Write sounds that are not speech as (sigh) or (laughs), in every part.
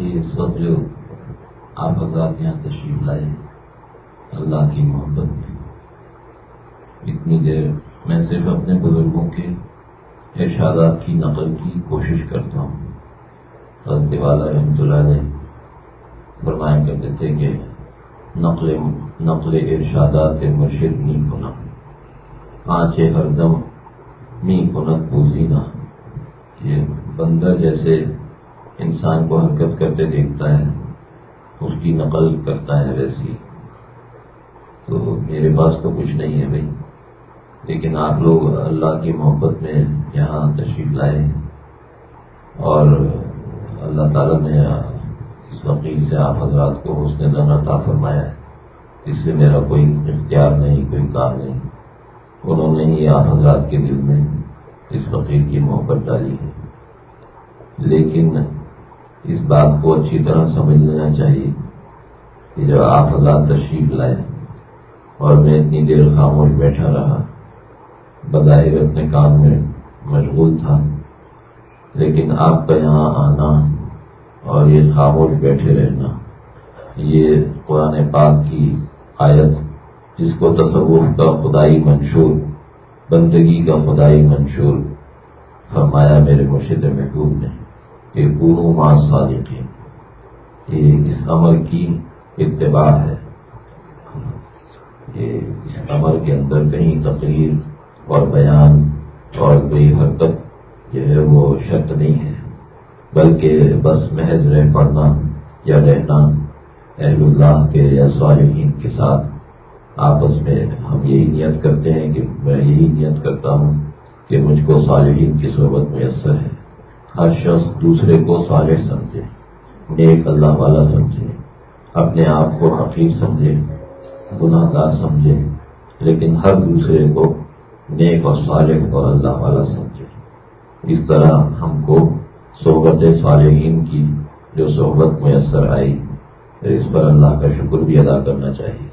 کہ اس وقت جو آپ حضرات یہاں تشریف لائے، اللہ کی محبت میں۔ اتنی دیر میں صرف اپنے بزرگوں کے ارشادات کی نقل کی کوشش کرتا ہوں۔ حضرت والا رحمۃ اللہ علیہ فرمایا کرتے تھے کہ نقل نقل ارشادات مرشد نی کنا آنچے ہر دم می کنت پوزینا یہ بندر جیسے انسان کو حرکت کرتے دیکھتا ہے، اس کی نقل کرتا ہے ویسی۔ تو میرے پاس تو کچھ نہیں ہے بھائی۔ لیکن آپ لوگ اللہ کی محبت میں یہاں تشریف لائے۔ ہیں اور اللہ تعالیٰ نے اس وکیل سے آپ حضرات کو اس نے عطا فرمایا۔ ہے اس سے میرا کوئی اختیار نہیں، کوئی کام نہیں۔ انہوں نے ہی آپ حضرات کے دل میں اس فقیر کی محبت ڈالی ہے۔ لیکن اس بات کو اچھی طرح سمجھ لینا چاہیے کہ جب آپ حضرات تشریف لائے اور میں اتنی دیر خاموش بیٹھا رہا، بظاہر اپنے کام میں مشغول تھا، لیکن آپ کا یہاں آنا اور یہ خاموش بیٹھے رہنا، یہ قرآن پاک کی آیت جس کو تصوف کا خدائی منشور، بندگی کا خدائی منشور فرمایا میرے مرشد محبوب نے۔ کہ پورو ماں صادقین۔ یہ اس عمل کی اتباع ہے۔ یہ اس عمل کے اندر کہیں تقریر اور بیان اور کوئی حرکت جو ہے وہ شرط نہیں ہے، بلکہ بس محض رہ پڑنا یا رہنا اہل اللہ کے یا صالحین کے ساتھ۔ آپس میں ہم یہی نیت کرتے ہیں کہ میں یہی نیت کرتا ہوں کہ مجھ کو صالحین کی صحبت میسر ہے۔ ہر شخص دوسرے کو صالح سمجھے، نیک اللہ والا سمجھے، اپنے آپ کو حقیق سمجھے گناہ گار سمجھے، لیکن ہر دوسرے کو نیک اور صالح اور اللہ والا سمجھے۔ اس طرح ہم کو صحبت صالحین کی جو صحبت میسر آئی، اس پر اللہ کا شکر بھی ادا کرنا چاہیے۔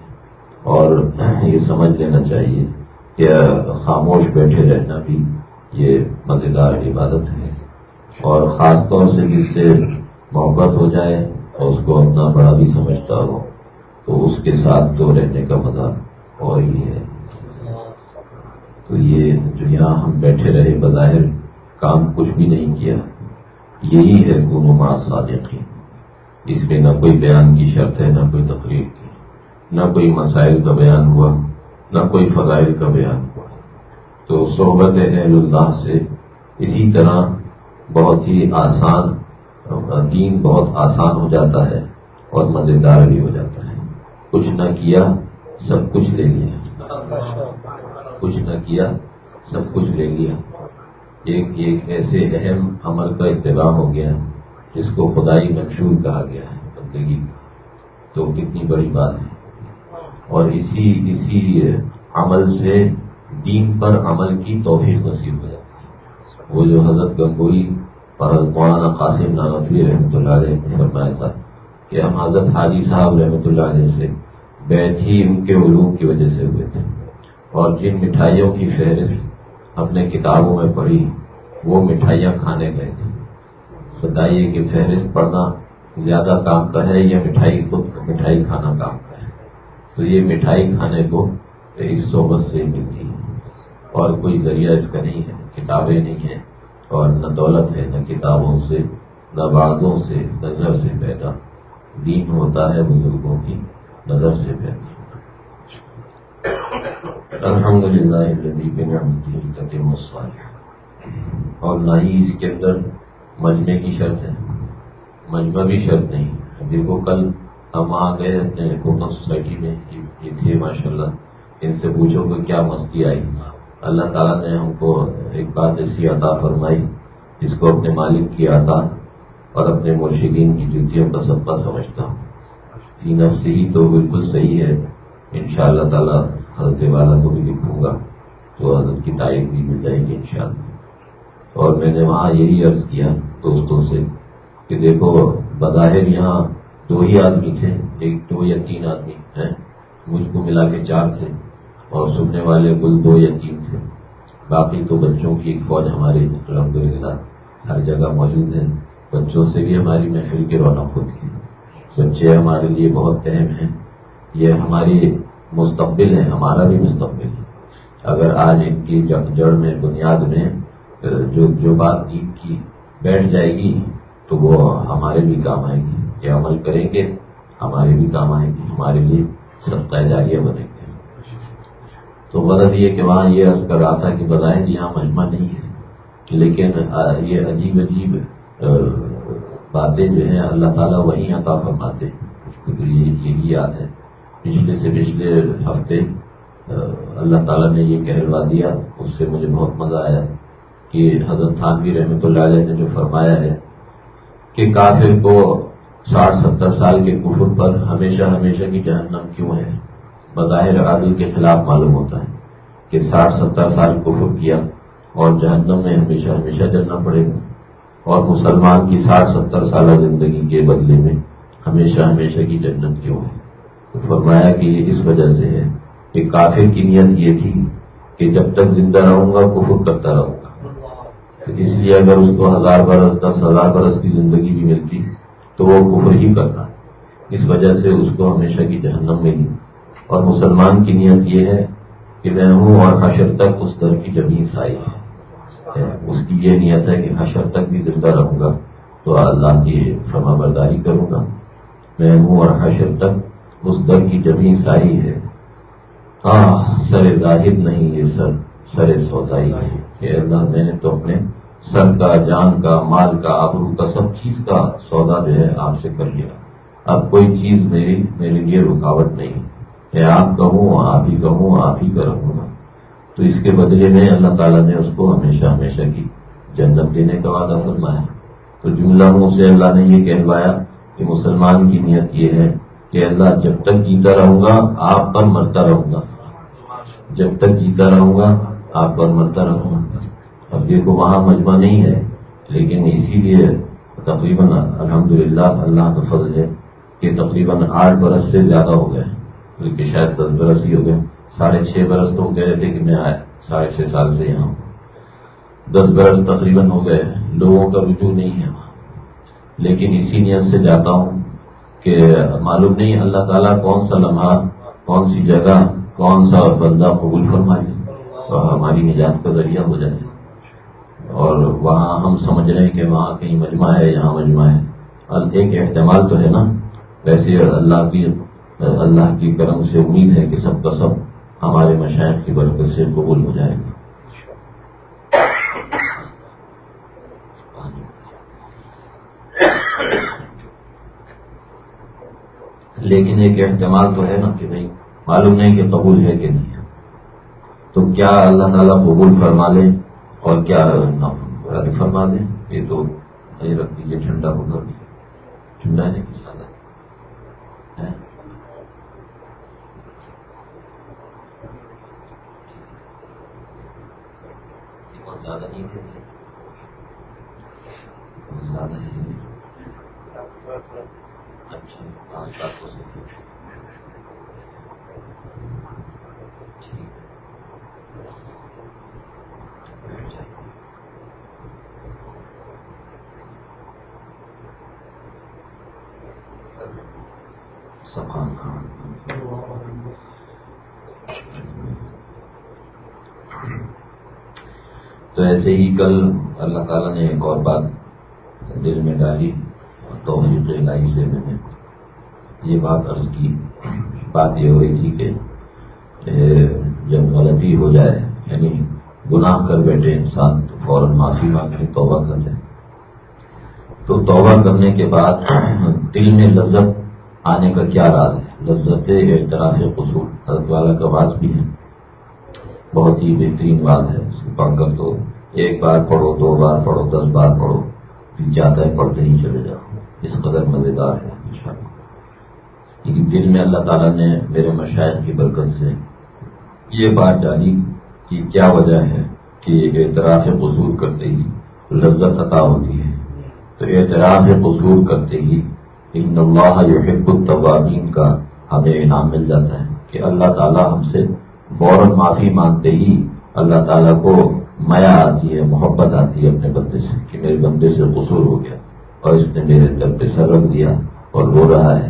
اور یہ سمجھ لینا چاہیے کہ خاموش بیٹھے رہنا بھی یہ مزیدار عبادت ہے۔ اور خاص طور سے جس سے محبت ہو جائے اور اس کو اپنا بڑا بھی سمجھتا ہو، تو اس کے ساتھ تو رہنے کا مزہ اور ہی ہے۔ تو یہ جو یہاں ہم بیٹھے رہے، بظاہر کام کچھ بھی نہیں کیا، یہی ہے گنما صادقی اس میں نہ کوئی بیان کی شرط ہے، نہ کوئی تقریر کی، نہ کوئی مسائل کا بیان ہوا، نہ کوئی فضائل کا بیان ہوا۔ تو صحبت اہل اللہ سے اسی طرح بہت ہی آسان دین بہت آسان ہو جاتا ہے اور مزیدار بھی ہو جاتا ہے۔ کچھ نہ کیا، سب کچھ لے لیا۔ کچھ نہ کیا، سب کچھ لے لیا۔ ایک ایک ایسے اہم عمل کا اتباع ہو گیا جس کو خدائی منشور کہا گیا ہے۔ بندگی، تو کتنی بڑی بات ہے۔ اور اسی اسی عمل سے دین پر عمل کی توفیق نصیب ہو جاتی ہے۔ وہ جو حضرت گنگوئی اور مولانا قاسم نانفی رحمۃ اللہ علیہ نے فرمایا تھا کہ ہم حضرت حاجی صاحب رحمۃ اللہ علیہ سے بیٹھ ہی ان کے علوم کی وجہ سے ہوئے تھے اور جن مٹھائیوں کی فہرست اپنے کتابوں میں پڑھی، وہ مٹھائیاں کھانے گئے تھے۔ بتائیے کہ فہرست پڑھنا زیادہ کام کا ہے یا مٹھائی خود مٹھائی کھانا کام کا ہے؟ تو یہ مٹھائی کھانے کو اس صحبت سے ملتی ہے اور کوئی ذریعہ اس کا نہیں ہے۔ کتابیں نہیں ہیں اور نہ دولت ہے، نہ کتابوں سے، نہ بازوں سے نظر سے پیدا۔ دین ہوتا ہے بزرگوں کی نظر سے پیدا۔ الحمد للہ اور نہ ہی اس کے اندر مجمے کی شرط ہے۔ مجمع بھی شرط نہیں۔ دیکھو، کل ہم آ گئے اپنے حکومت سوسائٹی میں یہ تھے ماشاء اللہ ان سے پوچھو کہ کیا مستی آئی۔ اللہ تعالیٰ نے ہم کو ایک بات ایسی عطا فرمائی، جس کو اپنے مالک کی عطا اور اپنے مرشدین کی جوتیوں کا سب سمجھتا ہوں۔ جی، نفسی ہی تو بالکل صحیح ہے۔ ان شاء اللہ تعالیٰ حضرت والا کو بھی لکھوں گا، تو حضرت کی تائید بھی مل جائے گی انشاءاللہ۔ اور میں نے وہاں یہی عرض کیا دوستوں سے کہ دیکھو، بظاہر یہاں دو ہی آدمی تھے، ایک دو یا تین آدمی ہیں، مجھ کو ملا کے چار تھے۔ اور سننے والے کل دو یا تین تھے۔ باقی تو بچوں کی ایک فوج ہمارے الحمد للہ ہر جگہ موجود ہے بچوں سے بھی ہماری محفل کی رونق ہوتی ہے۔ بچے ہمارے لیے بہت اہم ہیں۔ یہ ہماری مستقبل ہے۔ ہمارا بھی مستقبل ہے۔ اگر آج ان کی جڑ میں بنیاد میں جو جو بات عید کی بیٹھ جائے گی، تو وہ ہمارے بھی کام آئے گی۔ یہ عمل کریں گے، ہمارے بھی کام آئے گی ہمارے لیے سستا جاریہ بنے گے تو غلط یہ کہ وہاں یہ عرض کر رہا تھا کہ بظاہر یہاں مجمع نہیں ہے۔ لیکن یہ عجیب عجیب باتیں جو ہیں، اللہ تعالیٰ وہی عطا فرماتے ہیں۔ یہی یاد ہے۔ پچھلے سے پچھلے ہفتے اللہ تعالیٰ نے یہ کہلوا دیا۔ اس سے مجھے بہت مزہ آیا کہ حضرت خانوی رحمۃ اللہ علیہ نے جو فرمایا ہے کہ کافر کو ساٹھ ستر سال کے کفر پر ہمیشہ ہمیشہ کی جہنم کیوں ہے؟ بظاہر عادل کے خلاف معلوم ہوتا ہے کہ ساٹھ ستر سال کفر کیا اور جہنم میں ہمیشہ ہمیشہ جلنا پڑے گا اور مسلمان کی ساٹھ ستر سالہ زندگی کے بدلے میں ہمیشہ ہمیشہ کی جنت کیوں ہے؟ تو فرمایا کہ یہ اس وجہ سے ہے کہ کافر کی نیت یہ تھی کہ جب تک زندہ رہوں گا، کفر کرتا رہوں گا۔ تو اس لیے اگر اس کو ہزار برس، دس ہزار برس کی زندگی بھی ملتی تو وہ کفر ہی کرتا۔ اس وجہ سے اس کو ہمیشہ کی جہنم ملی اور مسلمان کی نیت یہ ہے کہ میں ہوں اور حشر تک اس در کی زمین سائی ہے اس کی یہ نیت ہے کہ حشر تک بھی زندہ رہوں گا۔ تو اللہ کی فرما برداری کروں گا۔ میں ہوں اور حشر تک اس در کی زمین سائی ہے۔ ہاں سر ظاہر نہیں یہ سر سر سوزائی ہے۔ کہ اللہ، میں نے تو اپنے سر کا، جان کا، مال کا، آبرو کا، سب چیز کا سودا جو ہے آپ سے کر لیا۔ اب کوئی چیز میری، میرے لیے رکاوٹ نہیں۔ میں آپ کہوں، آپ ہی کہوں، آپ ہی کا رہوں گا۔ تو اس کے بدلے میں اللہ تعالیٰ نے اس کو ہمیشہ ہمیشہ کی جنت دینے کا وعدہ فرمایا۔ تو جملہ منہ سے اللہ نے یہ کہلوایا کہ مسلمان کی نیت یہ ہے کہ اللہ جب تک جیتا رہوں گا، آپ پر مرتا رہوں گا۔ جب تک جیتا رہوں گا، آپ پر مرتا رہوں گا۔ اب دیکھو، وہاں مجمع نہیں ہے، لیکن اسی لیے تقریباً الحمد للہ اللہ کا فضل ہے کہ تقریباً آٹھ برس سے زیادہ ہو گئے بلکہ شاید دس برس ہی ہو گئے، ساڑھے چھ برس تو کہہ رہے تھے کہ میں ساڑھے چھ سال سے یہاں ہوں۔ دس برس تقریباً ہو گئے، لوگوں کا رجوع نہیں ہے لیکن اسی نیت سے جاتا ہوں کہ معلوم نہیں اللہ تعالیٰ کون سا لمحہ، کون سی جگہ، کون سا بندہ قبول فرمائے۔ تو ہماری نجات کا ذریعہ ہو جائے۔ اور وہاں ہم سمجھ رہے ہیں کہ وہاں کہیں مجمع ہے، یہاں مجمع ہے۔ ایک احتمال تو ہے نا، ویسے اللہ کی اللہ کی کرم سے امید ہے کہ سب کا سب ہمارے مشاہد کی برکت سے قبول ہو جائے گا۔ لیکن ایک احتمال تو ہے نا کہ بھائی، معلوم نہیں کہ قبول ہے کہ نہیں ہے۔ تو کیا اللہ تعالیٰ قبول فرما لے اور کیا فرما دیں یہ تو رکھ دیجیے ٹھنڈا ہوگا ٹھنڈا ہے کہ زیادہ زیادہ نہیں تھے بہت زیادہ اچھا پانچ سات کو تو ایسے ہی کل اللہ تعالیٰ نے ایک اور بات دل میں ڈالی توفیق الہی سے میں نے یہ بات عرض کی۔ بات یہ ہوئی تھی کہ جب غلطی ہو جائے یعنی گناہ کر بیٹھے انسان تو فوراً معافی مانگ کے توبہ کر لیں تو توبہ کرنے کے بعد دل میں لذت آنے کا کیا راز ہے؟ لذت اعتراف قصور، حضرت والا کا باز بھی ہے۔ بہت ہی بہترین بات ہے۔ اس کو پڑھ کر تو ایک بار پڑھو، دو بار پڑھو، دس بار پڑھو جاتا ہے، پڑھتے ہی چلے جاؤ۔ اس قدر مزیدار ہے۔ لیکن دل میں اللہ تعالیٰ نے میرے مشاعر کی برکت سے یہ بات جانی کہ کیا وجہ ہے کہ اعتراف قصور کرتے ہی لذت عطا ہوتی ہے۔ تو اعتراف قصور کرتے ہی ان اللہ یحب التوابین کا ہمیں انعام مل جاتا ہے کہ اللہ تعالیٰ ہم سے فوراً معافی مانگتے ہی اللہ تعالیٰ کو میا آتی ہے محبت آتی ہے اپنے بندے سے کہ میرے بندے سے قصور ہو گیا اور اس نے میرے دل پہ سر رکھ دیا اور رو رہا ہے۔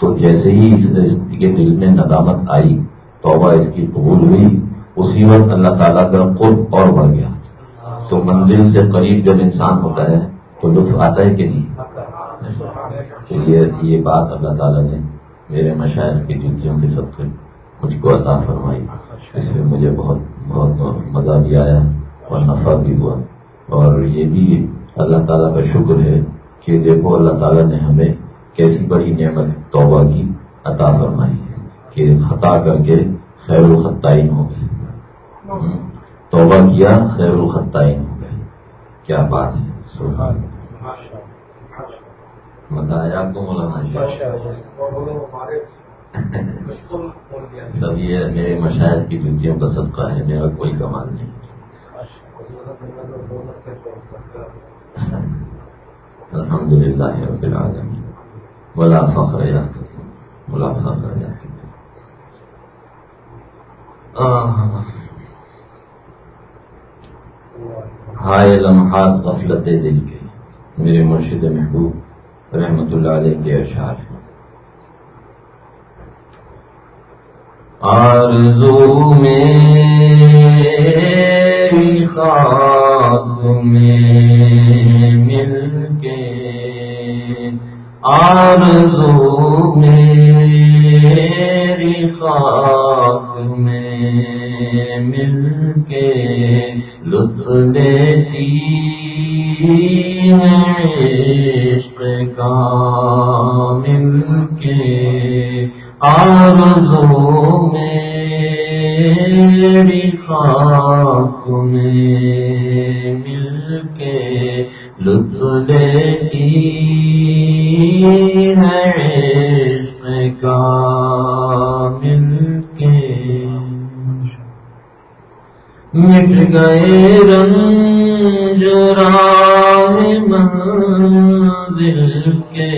تو جیسے ہی اس کے دل میں ندامت آئی توبہ اس کی قبول ہوئی اسی وقت اللہ تعالیٰ کا خود اور بڑھ گیا۔ تو منزل سے قریب جب انسان ہوتا ہے تو لطف آتا ہے کہ نہیں؟ تو یہ بات اللہ تعالیٰ نے میرے مشاعر کی جنسیوں کے سب سے مجھ کو عطا فرمائی۔ اس میں مجھے بہت بہت مزہ بھی آیا اور نفع بھی ہوا۔ اور یہ بھی اللہ تعالیٰ کا شکر ہے کہ دیکھو اللہ تعالیٰ نے ہمیں کیسی بڑی نعمت توبہ کی عطا فرمائی کہ خطا کر کے خیر الخطائن ہو گئے۔ توبہ کیا خیر الخطائن ہو گئے۔ کیا بات ہے؟ مزہ آیا آپ کو مولانا سب یہ میرے مشاہد کی جوتیوں کا صدقہ ہے، میرا کوئی کمال نہیں۔ الحمد للہ رب العالمین۔ بلا فخر یا بلا فخر یا ہائے لمحات غفلت دل کے، میرے مرشد محبوب رحمت اللہ علیہ کے اشعار۔ ہیں آرزو میں خاک میں مل کے۔ آرزو میں خاک میں مل کے۔ لطف لیتی عشق کا مل کے۔ آرزو میری خاک میں مل کے لطف لیتی ہے عشق کا مل کے مٹ گئے رنج راہ منزل کے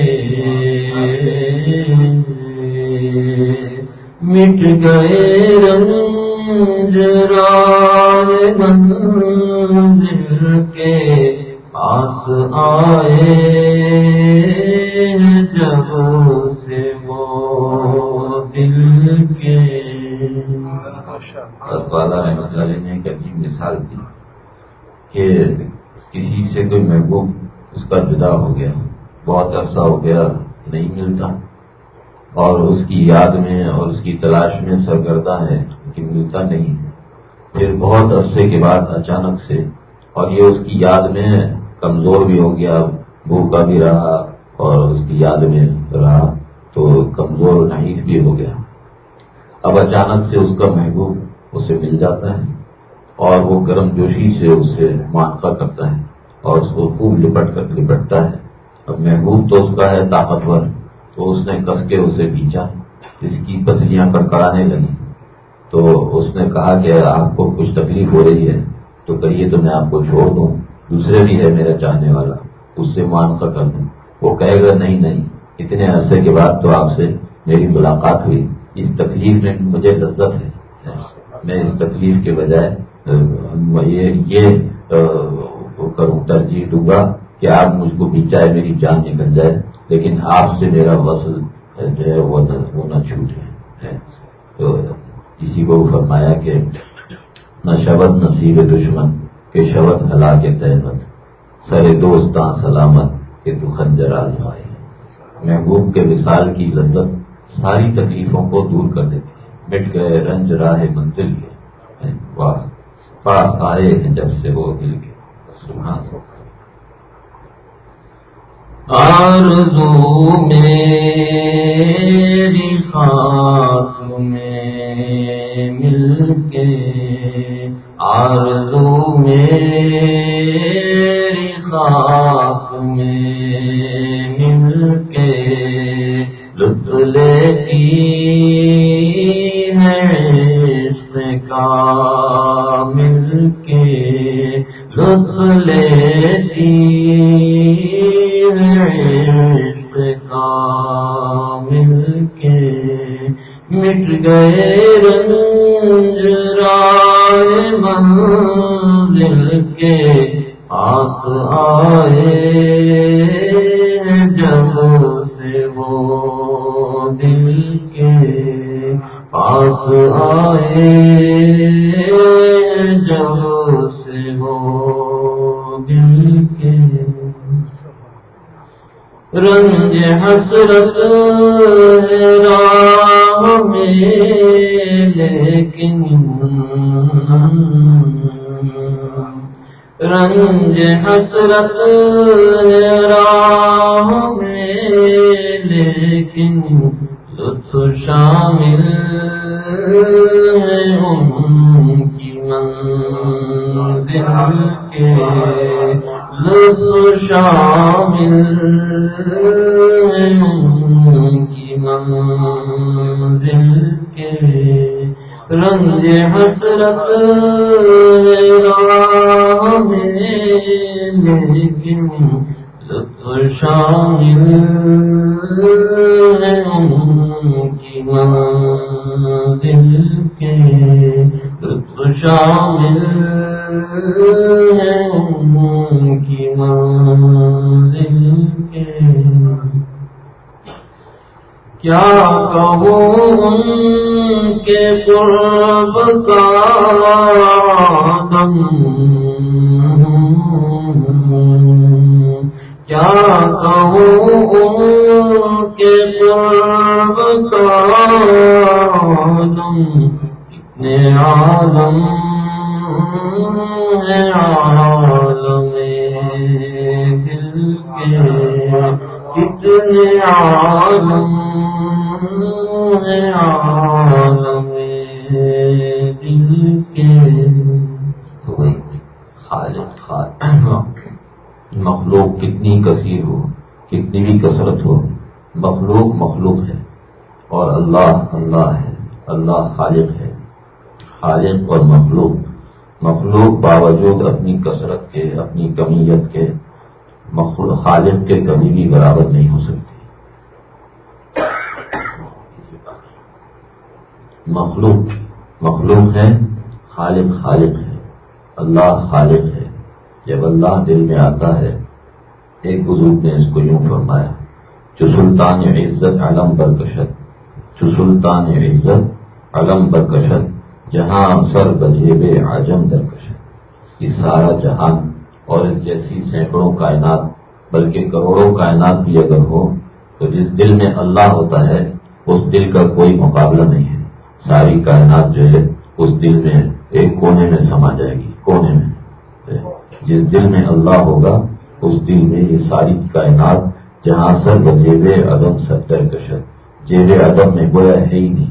مٹ گئے رنگ رنج منزل کے پاس آئے جب سے وہ دل کے والا رحمت اللہ نے ایک عجیب مثال دی کہ کسی سے کوئی محبوب اس کا جدا ہو گیا، بہت عرصہ ہو گیا، نہیں ملتا اور اس کی یاد میں اور اس کی تلاش میں سرگردہ ہے۔ لیکن ملتا نہیں پھر بہت عرصے کے بعد اچانک سے، اور یہ اس کی یاد میں کمزور بھی ہو گیا، بھوکا بھی رہا، اور اس کی یاد میں رہا تو کمزور نحیف بھی ہو گیا۔ اب اچانک سے اس کا محبوب اسے مل جاتا ہے، اور وہ گرم جوشی سے اسے مانقا کرتا ہے، اور اس کو خوب لپٹ کر لپٹتا ہے۔ اب محبوب تو اس کا ہے طاقتور، تو اس نے کس کے اسے بیچا؟ اس کی پسلیاں کڑکڑانے لگی تو اس نے کہا کہ آپ کو کچھ تکلیف ہو رہی ہے، تو کہیے تو میں آپ کو چھوڑ دوں۔ دوسرے بھی ہے میرا چاہنے والا، اس سے مان کر دوں وہ کہے گا، نہیں نہیں، اتنے عرصے کے بعد تو آپ سے میری ملاقات ہوئی۔ اس تکلیف میں مجھے لذت ہے۔ میں اس تکلیف کے بجائے یہ کروں، ترجیح دوں گا کہ آپ مجھ کو بیچائے میری جان نکل جائے۔ لیکن آپ سے میرا وصل جو ہے، وہ نہ چھوٹے تو اسی کو فرمایا کہ نہ شبد نصیب دشمن، کہ شبد ہلا کے تحمت سر دوستاں سلامت، کہ تو خنجر آزمائے محبوب کے مثال کی لذت ساری تکلیفوں کو دور کر دیتی ہے۔ مٹ گئے رنج راہ منزل کے۔ پاس آئے ہیں جب سے وہ دل کے۔ سبحان آرزو میری خاک میں مل کے آرزو میری خاک میں مل کے لطف لیتی ہے اس کا کیا کہوں ان کے قرب کا کتنے عالم عالم دل کے کتنے عالم مخلوق کتنی کثیر ہو، کتنی بھی کثرت ہو، مخلوق مخلوق ہے۔ اور اللہ اللہ ہے، اللہ خالق ہے، خالق اور مخلوق۔ مخلوق باوجود اپنی کثرت کے، اپنی کمیت کے خالق کے کمی بھی برابر نہیں ہو سکتی۔ مخلوق مخلوق ہے خالق خالق ہے اللہ خالق ہے، جب اللہ دل میں آتا ہے، ایک بزرگ نے اس کو یوں فرمایا، جو سلطان عزت علم برکشت، جو سلطان عزت علم برکشت، جہاں سر بجیب آجم درکشت، یہ سارا جہان اور اس جیسی سینکڑوں کائنات، بلکہ کروڑوں کائنات بھی اگر ہو تو جس دل میں اللہ ہوتا ہے، اس دل کا کوئی مقابلہ نہیں ہے۔ ساری کائنات جو ہے، اس دل میں ایک کونے میں سما جائے گی، کونے میں۔ جس دل میں اللہ ہوگا، اس دل میں یہ ساری کائنات، جہاں سر جیب ادب ستر کشت۔ جیب ادب میں گویا ہے ہی نہیں۔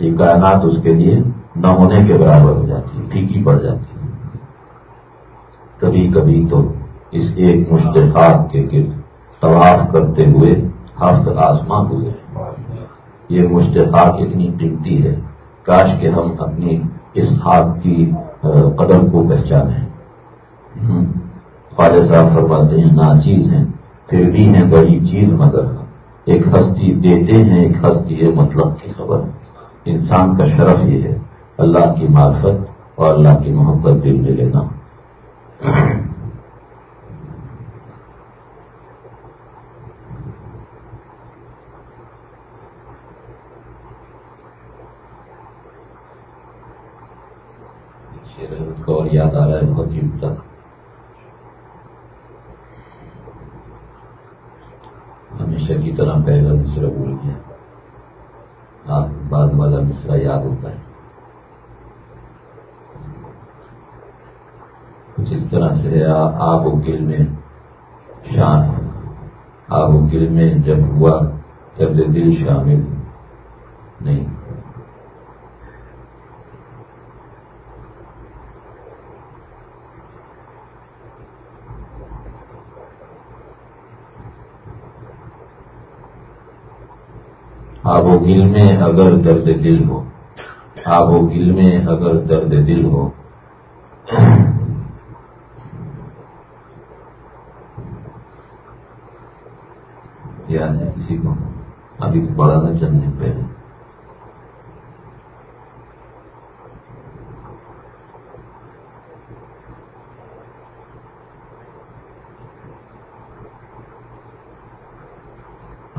یہ کائنات اس کے لیے نہ ہونے کے برابر ہو جاتی ہے پھیکی پڑ جاتی ہے۔ کبھی کبھی تو اس ایک مشتخاب کے گرد طواف کرتے ہوئے ہفت آسمان ہوئے۔ یہ مشتخاب اتنی قیمتی ہے کاش کہ ہم اپنی اس ہاتھ کی قدر کو پہچانیں۔ خواجہ صاحب فرماتے ہیں ناچیز ہیں، پھر بھی ہیں بڑی چیز مگر ایک ہستی دیتے ہیں، ایک ہستی ہے مطلب کی خبر۔ انسان کا شرف یہ ہے، اللہ کی معرفت اور اللہ کی محبت دل میں لینا اور یاد آ رہا ہے بہت ہی تک ہمیشہ کی طرح پہلا مصرا بھول گیا آپ بعد والا مصرا یاد ہوتا ہے کچھ اس طرح سے آب و گل میں شان آب و گل میں جب ہوا، جب دل شامل نہیں۔ آب و گل میں اگر درد دل ہو۔ آب و گل میں اگر درد دل ہو یاد ہے کسی کو ابھی تو بڑا تھا چند دن پہلے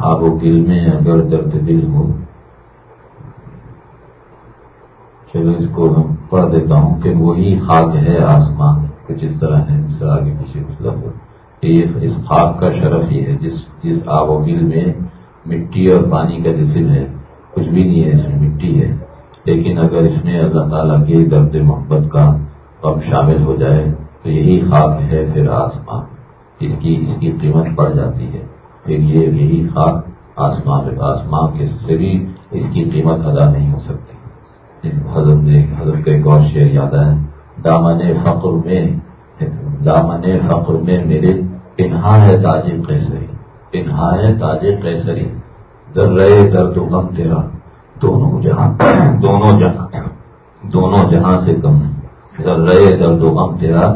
آب و دل میں اگر درد دل ہو، چلو اس کو میں پڑھ دیتا ہوں کہ وہی خاک ہے آسمان کچھ اس طرح ہے، اس سے آگے پیچھے کچھ لفظ۔ یہ اس خاک کا شرف یہ ہے، جس جس آب و گل میں مٹی اور پانی کا جسم ہے، کچھ بھی نہیں ہے، اس میں مٹی ہے۔ لیکن اگر اس میں اللہ تعالیٰ کے درد محبت کا غم شامل ہو جائے، تو یہی خاک ہے پھر آسمان۔ اس کی اس کی قیمت بڑھ جاتی ہے۔ پھر یہ، یہی خاک آسمان آسمان کے سے بھی اس کی قیمت ادا نہیں ہو سکتی۔ حضرت نے، حضرت کا ایک اور شعر یاد ہے دامن فقر میں، دامن فقر میں میرے پنہا ہے تاج قیسری پنہا ہے تاج قیسری در رہے درد و غم تیرا، دونوں جہاں دونوں جہاں دونوں جہاں سے کم ہے۔ در رہے درد و غم تیرا،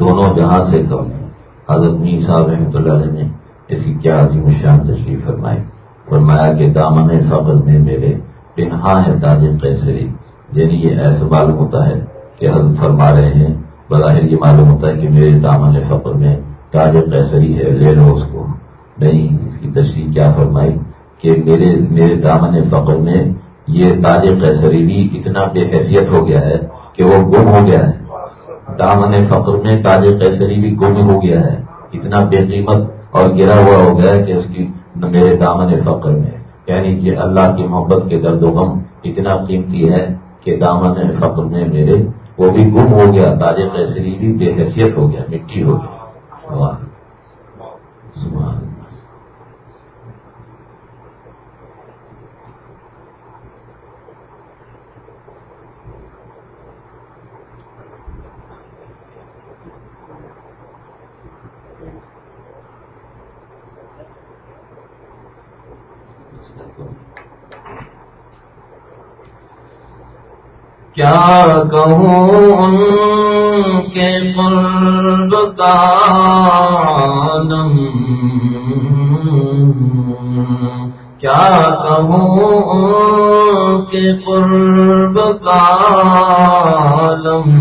دونوں جہاں سے کم حضرت میر صاحب رحمۃ اللہ علیہ نے اس کی کیا عظیم شان تشریف فرمائی۔ فرمایا کہ دامن فقر میں میرے پنہا ہے تاج قیسری یعنی یہ ایسا معلوم ہوتا ہے کہ حضرت فرما رہے ہیں، بظاہر یہ معلوم ہوتا ہے کہ میرے دامن فقر میں تاج قیسری ہے، لے لو اس کو۔ نہیں، اس کی تشریح کیا فرمائی؟ کہ میرے میرے دامن فقر میں یہ تاج قیسری بھی اتنا بے حیثیت ہو گیا ہے کہ وہ گم ہو گیا ہے۔ دامن فخر میں تاج قیصری بھی گم ہو گیا ہے۔ اتنا بے قیمت اور گرا ہوا ہو گیا ہے کہ اس کی میرے دامن فخر میں۔ یعنی کہ اللہ کی محبت کے درد و غم اتنا قیمتی ہے کہ دامن فخر میں میرے وہ بھی گم ہو گیا تاج قیصری بھی بے حیثیت ہو گیا، مٹی ہو گیا۔ کیا کہوں ان کے قرب کا کیا کہوں ان کے قرب کا عالم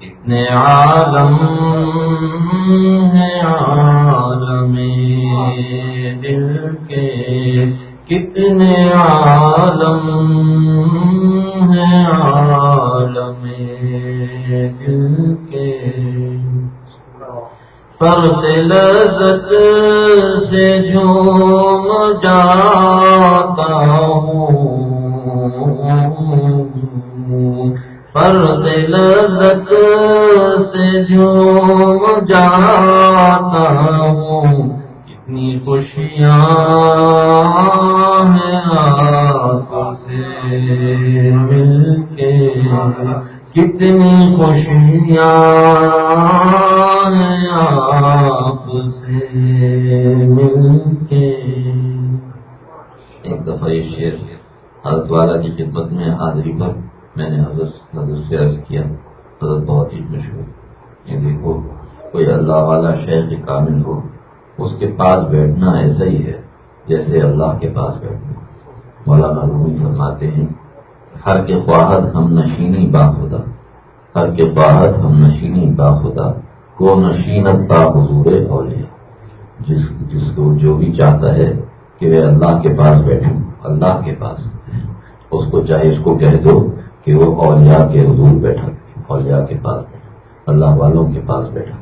کتنے عالم ہیں عالم دل کے۔ کتنے عالم ہیں عالم فرد لذت سے جھوم جاتا ہوں۔ فرد لذت سے جھوم جاتا ہوں۔ کتنی خوشیاں ہیں آپ سے مل کے۔ کتنی خوشیاں ہیں آپ سے مل کے ایک دفعہ یہ شیر حضرت والا کی خدمت میں حاضری پر میں نے حضرت حضرت سے عرض کیا، حضرت بہت ہی مشہور۔ یہ دیکھو، کوئی اللہ والا شیخ کامل ہو، اس کے پاس بیٹھنا ایسا ہی ہے جیسے اللہ کے پاس بیٹھنا۔ مولانا رومی فرماتے ہیں ہر کے خواہد ہم نشینی با خدا ہر کے خواہد ہم نشینی با خدا کو نشینت با حضور اولیا جس جس کو جو بھی چاہتا ہے کہ وہ اللہ کے پاس بیٹھوں، اللہ کے پاس اس کو چاہے اس کو کہہ دو کہ وہ اولیاء کے حضور بیٹھا اولیاء کے پاس بیٹھا اللہ والوں کے پاس بیٹھا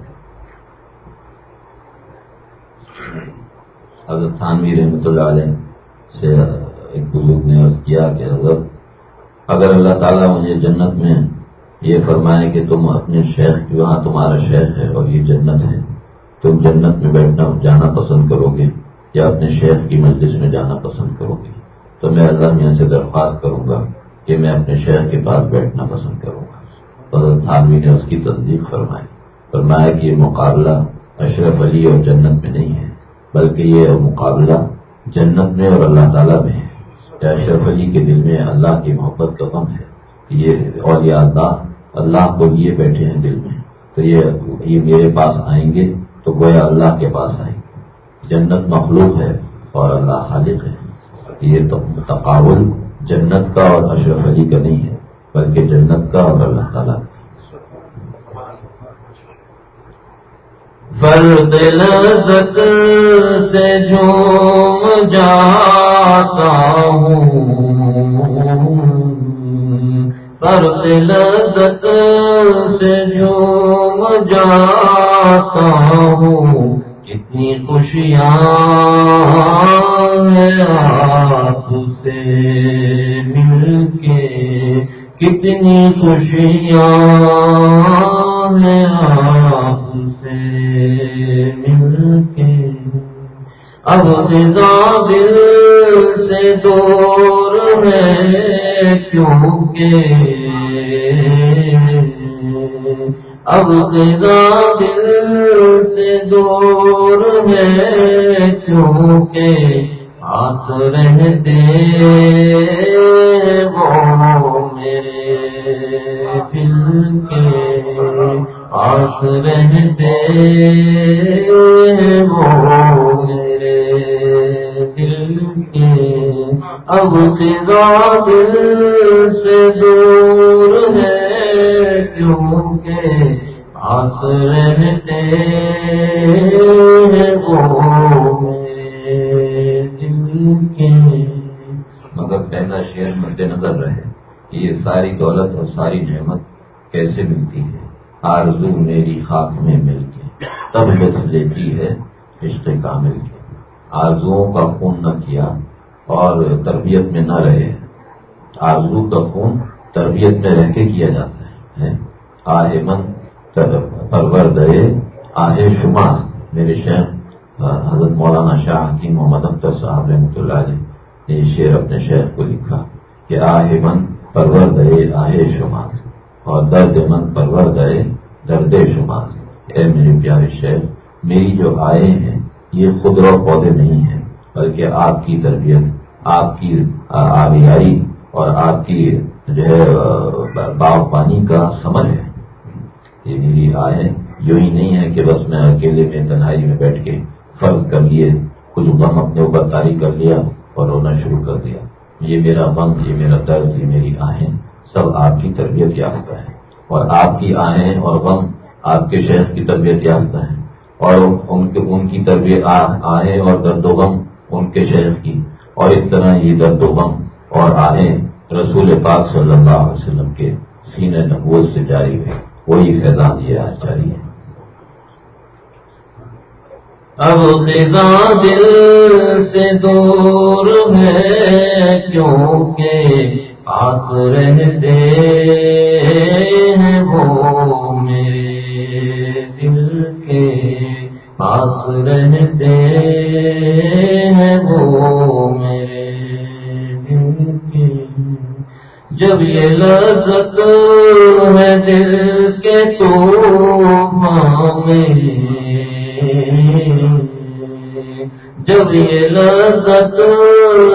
حضرت تھانوی رحمۃ اللہ علیہ سے ایک بزرگ نے عرض کیا کہ حضرت اگر اللہ تعالیٰ مجھے جنت میں یہ فرمائے کہ تم اپنے شیخ وہاں تمہارا شیخ ہے اور یہ جنت ہے، تم جنت میں بیٹھنا، جانا پسند کرو گے یا اپنے شیخ کی مجلس میں جانا پسند کرو گے؟ تو میں اللہ میاں سے درخواست کروں گا کہ میں اپنے شیخ کے پاس بیٹھنا پسند کروں گا۔ حضرت تھانوی نے اس کی تصدیق فرمائی۔ فرمایا کہ یہ مقابلہ اشرف علی اور جنت میں نہیں ہے، بلکہ یہ مقابلہ جنت میں اور اللہ تعالیٰ میں ہے۔ اشرف علی کے دل میں اللہ کی محبت کا ہے یہ اور یہ اللہ اللہ کو لیے بیٹھے ہیں دل میں۔ تو یہ یہ میرے پاس آئیں گے تو گویا اللہ کے پاس آئیں گے۔ جنت مخلوق ہے اور اللہ خالق ہے۔ یہ تقابل جنت کا اور اشرف علی کا نہیں ہے، بلکہ جنت کا اور اللہ تعالیٰ کا۔ فرد لذت سے جھوم جاتا ہوں۔ لذت سے جھوم جاتا ہوں۔ کتنی خوشیاں آپ سے مل کے کتنی خوشیاں آپ اب دل سے دور ہے کیونکہ اب دل سے دور ہے کیونکہ آس رہتے وہ میرے دل کے۔ آس رہتے وہ کے اب دل سے دور ہے کیونکہ آس رہتے مگر پہلا شعر مد نظر رہے کہ یہ ساری دولت اور ساری نعمت کیسے ملتی ہے؟ آرزو میری خاک میں مل کے، تب لطف لیتی ہے رشتے کامل کے۔ آرزوؤں کا خون نہ کیا اور تربیت میں نہ رہے۔ آرزو کا خون تربیت میں رہ کے کیا جاتا ہے۔ آہ من پرور دے آہے شمار میرے شہر حضرت مولانا شاہ کی محمد اختر صاحب رحمۃ اللہ علیہ نے یہ شعر اپنے شہر کو لکھا کہ آہ من پرور دے آہے شمار اور درد من پرور دے درد شمار اے میرے پیارے شہر میری جو آئے ہیں یہ خدرو پودے نہیں ہیں۔ بلکہ آپ کی تربیت، آپ کی آبیاری اور آپ کی جو ہے باغ پانی کا سمر ہے۔ یہ میری آئے جو ہی نہیں ہے کہ بس میں اکیلے میں، تنہائی میں بیٹھ کے فرض کر لیے، کچھ غم اپنے اوپر تاری کر لیا اور رونا شروع کر دیا۔ یہ میرا غم، یہ میرا درد، یہ میری آہیں سب آپ کی تربیت یافتہ ہے۔ اور آپ کی آہیں اور غم آپ کے شہر کی تربیت یافتہ ہے۔ اور ان ان کی تربیت آہیں اور درد و غم ان کے شہر کی اور اس طرح یہ درد و غم اور آہیں رسول پاک صلی اللہ علیہ وسلم کے سینہ نبوت سے جاری ہوئے۔ وہی فیضان یہ آج جاری ہے۔ اب خزاں دل سے دور ہے کیونکہ پاس رہتے ہیں وہ میرے پاس رہتے ہیں وہ میرے دل کے جب یہ لذت ہے دل کے تو میں جب یہ لذت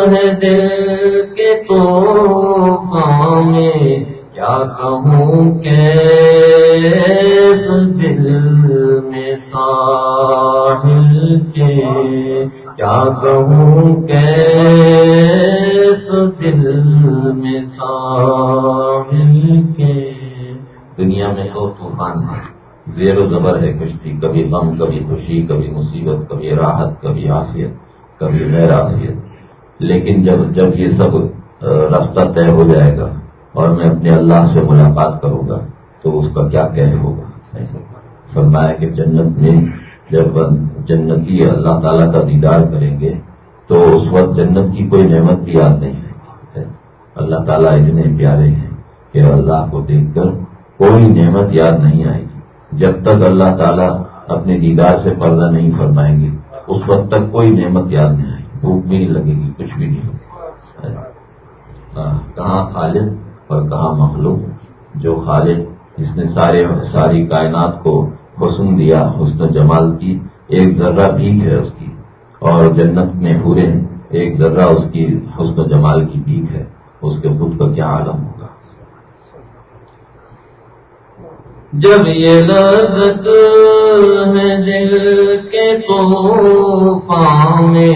ہے دل کے تو میں کیا کہوں کہ دل میں ساحل کے کیا کہوں؟ کہ دل میں ساحل کے۔ دنیا میں تو طوفان ہے۔ زیر و زبر ہے کشتی، کبھی غم، کبھی خوشی، کبھی مصیبت، کبھی راحت، کبھی آفیت کبھی غیر آفیت لیکن جب جب یہ سب راستہ طے ہو جائے گا اور میں اپنے اللہ سے ملاقات کروں گا تو اس کا کیا کہہ ہوگا؟ فرمایا کہ جنت میں جب جنتی اللہ تعالیٰ کا دیدار کریں گے، تو اس وقت جنت کی کوئی نعمت بھی یاد نہیں ہے۔ اللہ تعالیٰ اتنے پیارے ہیں کہ اللہ کو دیکھ کر کوئی نعمت یاد نہیں آئے گی۔ جب تک اللہ تعالیٰ اپنے دیدار سے پردہ نہیں فرمائیں گے، اس وقت تک کوئی نعمت یاد نہیں آئے گی۔ بھوک بھی نہیں لگے گی، کچھ بھی نہیں کہاں خالد اور کہاں مخلوق؟ جو خالد جس نے سارے ساری کائنات کو حسن دیا، حسن جمال کی، ایک ذرہ بھیگ ہے اس کی، اور جنت میں پورے ایک ذرہ اس کی حسن جمال کی بھیگ ہے، اس کے خود کا کیا عالم ہوگا؟ جب یہ لذت ہے دل کے تو پانے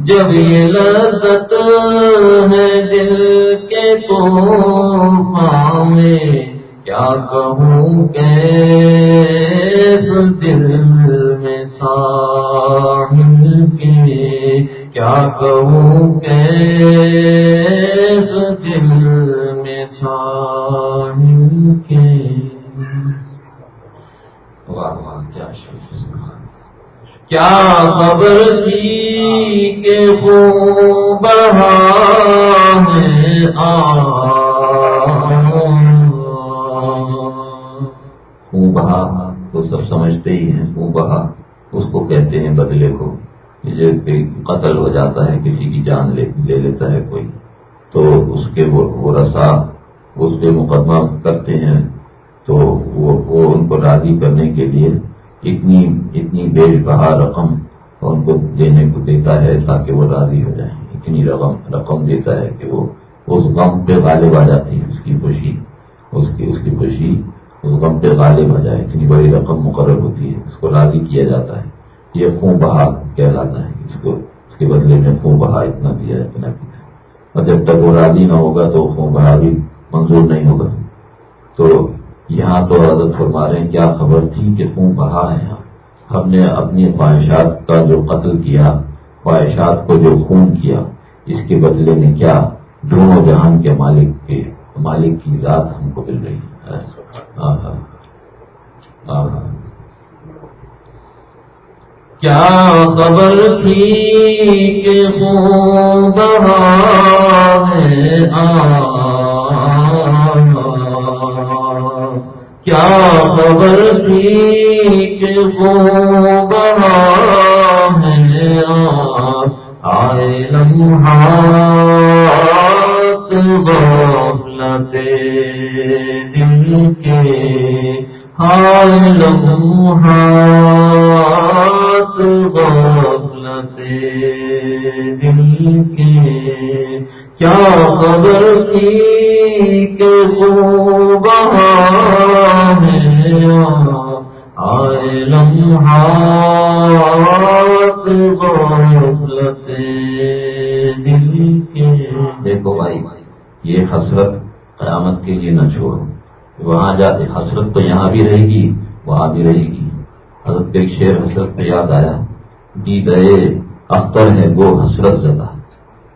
جب یہ لذت ہے دل کے تو پانے کیا کہوں کہ دل میں ساحل کے؟ کیا کہوں کہ دل میں ساحل کے؟ کیا کیا خبر تھی کہ وہ بڑھا ہے آ بہا، تو سب سمجھتے ہی ہیں خوب بہا، اس کو کہتے ہیں بدلے کو۔ قتل ہو جاتا ہے، کسی کی جان لے لیتا ہے کوئی۔ تو اس کے وہ رسا، اس پہ مقدمہ کرتے ہیں۔ تو وہ ان کو راضی کرنے کے لیے اتنی اتنی بیش بہا رقم ان کو دینے کو دیتا ہے تاکہ وہ راضی ہو جائیں۔ اتنی رقم رقم دیتا ہے کہ وہ، اس غم پہ غالب آ جاتی ہے، اس کی خوشی، اس کی اس کی خوشی۔ غم پہ غالب آ جائے، اتنی بڑی رقم مقرر ہوتی ہے، اس کو راضی کیا جاتا ہے۔ یہ خون بہا کہلاتا ہے، اس کو، اس کے بدلے میں خون بہا اتنا دیا اتنا دیا۔ اور جب تک وہ راضی نہ ہوگا تو خون بہا بھی منظور نہیں ہوگا۔ تو یہاں تو حضرت فرما رہے ہیں، کیا خبر تھی کہ خون بہا ہے ہم نے اپنی خواہشات کا جو قتل کیا، خواہشات کو جو خون کیا، اس کے بدلے میں کیا دونوں جہان کے مالک کے، مالک کی ذات ہم کو مل رہی ہے۔ کیا خبر تھی کہ خوب کیا خبر تھی کہ خوب آئے لمحات غفلتے دل کے ہائے لمحات غفلتے دل کے کیا خبر کی کہ خوب آئے لمحات غفلتے دل کے دیکھو بھائی، یہ حسرت قیامت کے لیے نہ چھوڑو۔ وہاں جاتے حسرت تو یہاں بھی رہے گی، وہاں بھی رہے گی۔ حضرت کے شیر حسرت پہ یاد آیا۔ دی اختر ہے گو حسرت زدہ۔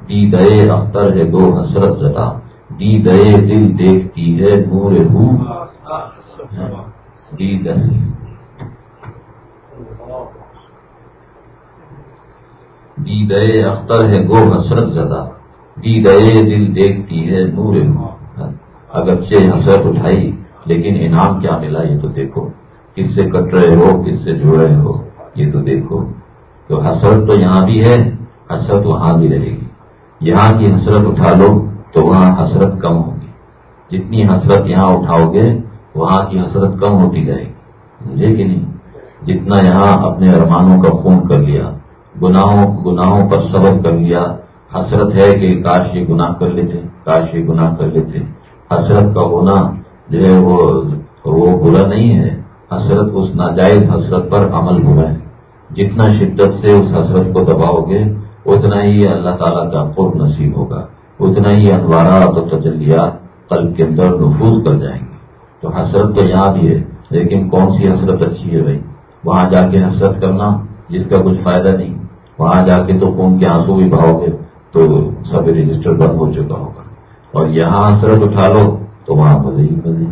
دی اختر ہے گو حسرت زدہ۔ دی دل دیکھتی ہے نور ہو دی دی اختر ہے گو حسرت زدہ۔ دی دل دیکھتی ہے نور ہو اگرچہ حسرت اٹھائی، لیکن انعام کیا ملا یہ تو دیکھو۔ کس سے کٹ رہے ہو، کس سے جڑ رہے ہو، یہ تو دیکھو۔ تو حسرت تو یہاں بھی ہے، حسرت وہاں بھی رہے گی۔ یہاں کی حسرت اٹھا لو تو وہاں حسرت کم ہوگی۔ جتنی حسرت یہاں اٹھاؤ گے، وہاں کی حسرت کم ہوتی جائے گی۔ مجھے کہ نہیں؟ جتنا یہاں اپنے ارمانوں کا خون کر لیا، گناہوں گناہوں پر صبر کر لیا، حسرت ہے کہ کاش یہ گناہ کر لیتے، کاش یہ گناہ کر لیتے۔ حسرت کا ہونا جو ہے وہ برا نہیں ہے۔ حسرت اس ناجائز حسرت پر عمل ہوا ہے۔ جتنا شدت سے اس حسرت کو دباؤ گے، اتنا ہی اللہ تعالیٰ کا قرب نصیب ہوگا۔ اتنا ہی انوارات و تجلیات قلب کے اندر نفوذ کر جائیں گے۔ تو حسرت تو یہاں بھی ہے، لیکن کون سی حسرت اچھی ہے بھائی؟ وہاں جا کے حسرت کرنا جس کا کچھ فائدہ نہیں۔ وہاں جا کے تو خون کے آنسو بھی بھاؤ گے، تو سب رجسٹر بند ہو چکا ہوگا۔ اور یہاں حسرت اٹھا لو تو وہاں مزے ہی مزے۔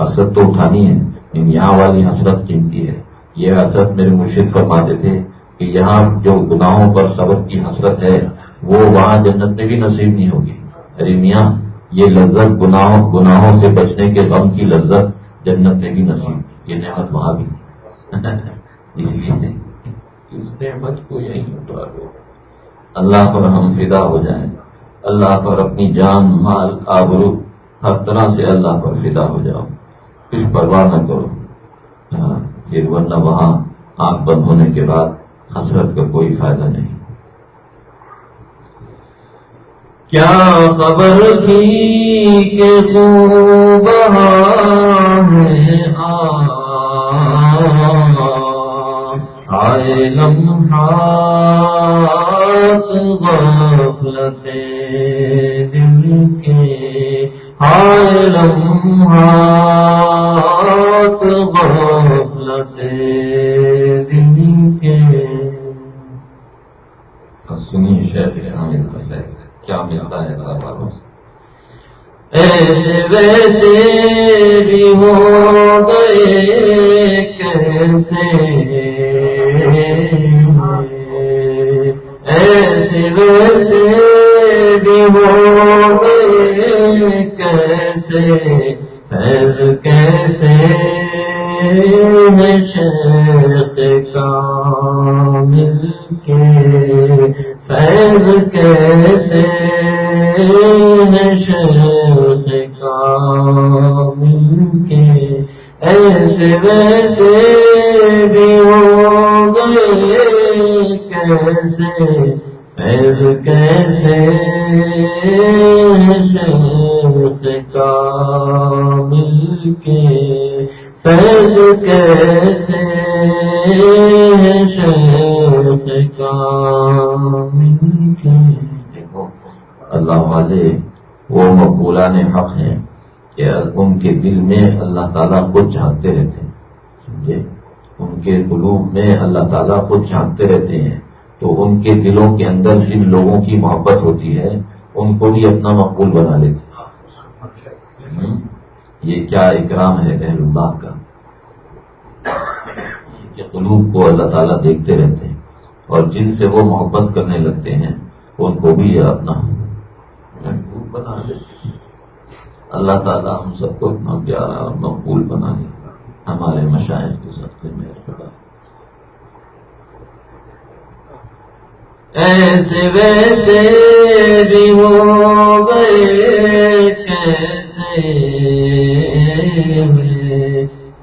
حسرت تو اٹھانی ہے، لیکن یہاں والی حسرت قیمتی ہے؟ یہ حسرت میرے مرشد فرماتے تھے کہ یہاں جو گناہوں پر صبر کی حسرت ہے، وہ وہاں جنت میں بھی نصیب نہیں ہوگی۔ ارے میاں، یہ لذت گناہوں گناہوں سے بچنے کے غم کی لذت جنت میں بھی نصیب، یہ نعمت وہاں بھی۔ (laughs) اس لیے اس نعمت کو یہی اتارو اللہ پر ہم فدا ہو جائیں۔ اللہ پر اپنی جان، مال، آبرو، ہر طرح سے اللہ پر فدا ہو جاؤ۔ کچھ پرواہ نہ کرو۔ پھر ورنہ وہاں آنکھ بند ہونے کے بعد حسرت کا کوئی فائدہ نہیں۔ کیا خبر تھی کہ خوب آئے لمحات غفلتے دل کے ہائے لمحات غفلتے دل کے سنیے شہر کیا ملتا ہے بابا ایسے ویسے بھی ہو گئے کیسے ایسے بھی ہو کیسے فیض کیسے شیخ کا کے فیض کیسے شیخ کا کے، ایسے ویسے بھی ہو گئے، کیسے فیض کیسے شیخ کا مل کے؟ فیض کیسے شیخ کا مل کے؟ دیکھو، اللہ والے وہ مقبولان حق ہیں کہ ان کے دل میں اللہ تعالیٰ خود جھانکتے رہتے ہیں، سمجھے؟ ان کے قلوب میں اللہ تعالیٰ خود جھانکتے رہتے ہیں۔ تو ان کے دلوں کے اندر جن لوگوں کی محبت ہوتی ہے، ان کو بھی اپنا مقبول بنا لیتے یہ کیا اکرام ہے اہل اللہ کا؟ کہ قلوب کو اللہ تعالیٰ دیکھتے رہتے ہیں اور جن سے وہ محبت کرنے لگتے ہیں، ان کو بھی یہ اپنا محبوب بنا لیتے ہیں۔ اللہ تعالیٰ ہم سب کو اپنا پیارا اور مقبول بنا لے ہمارے مشاہد کے ساتھ میں خدا۔ ایسے ویسے بھی ہو گئے کیسے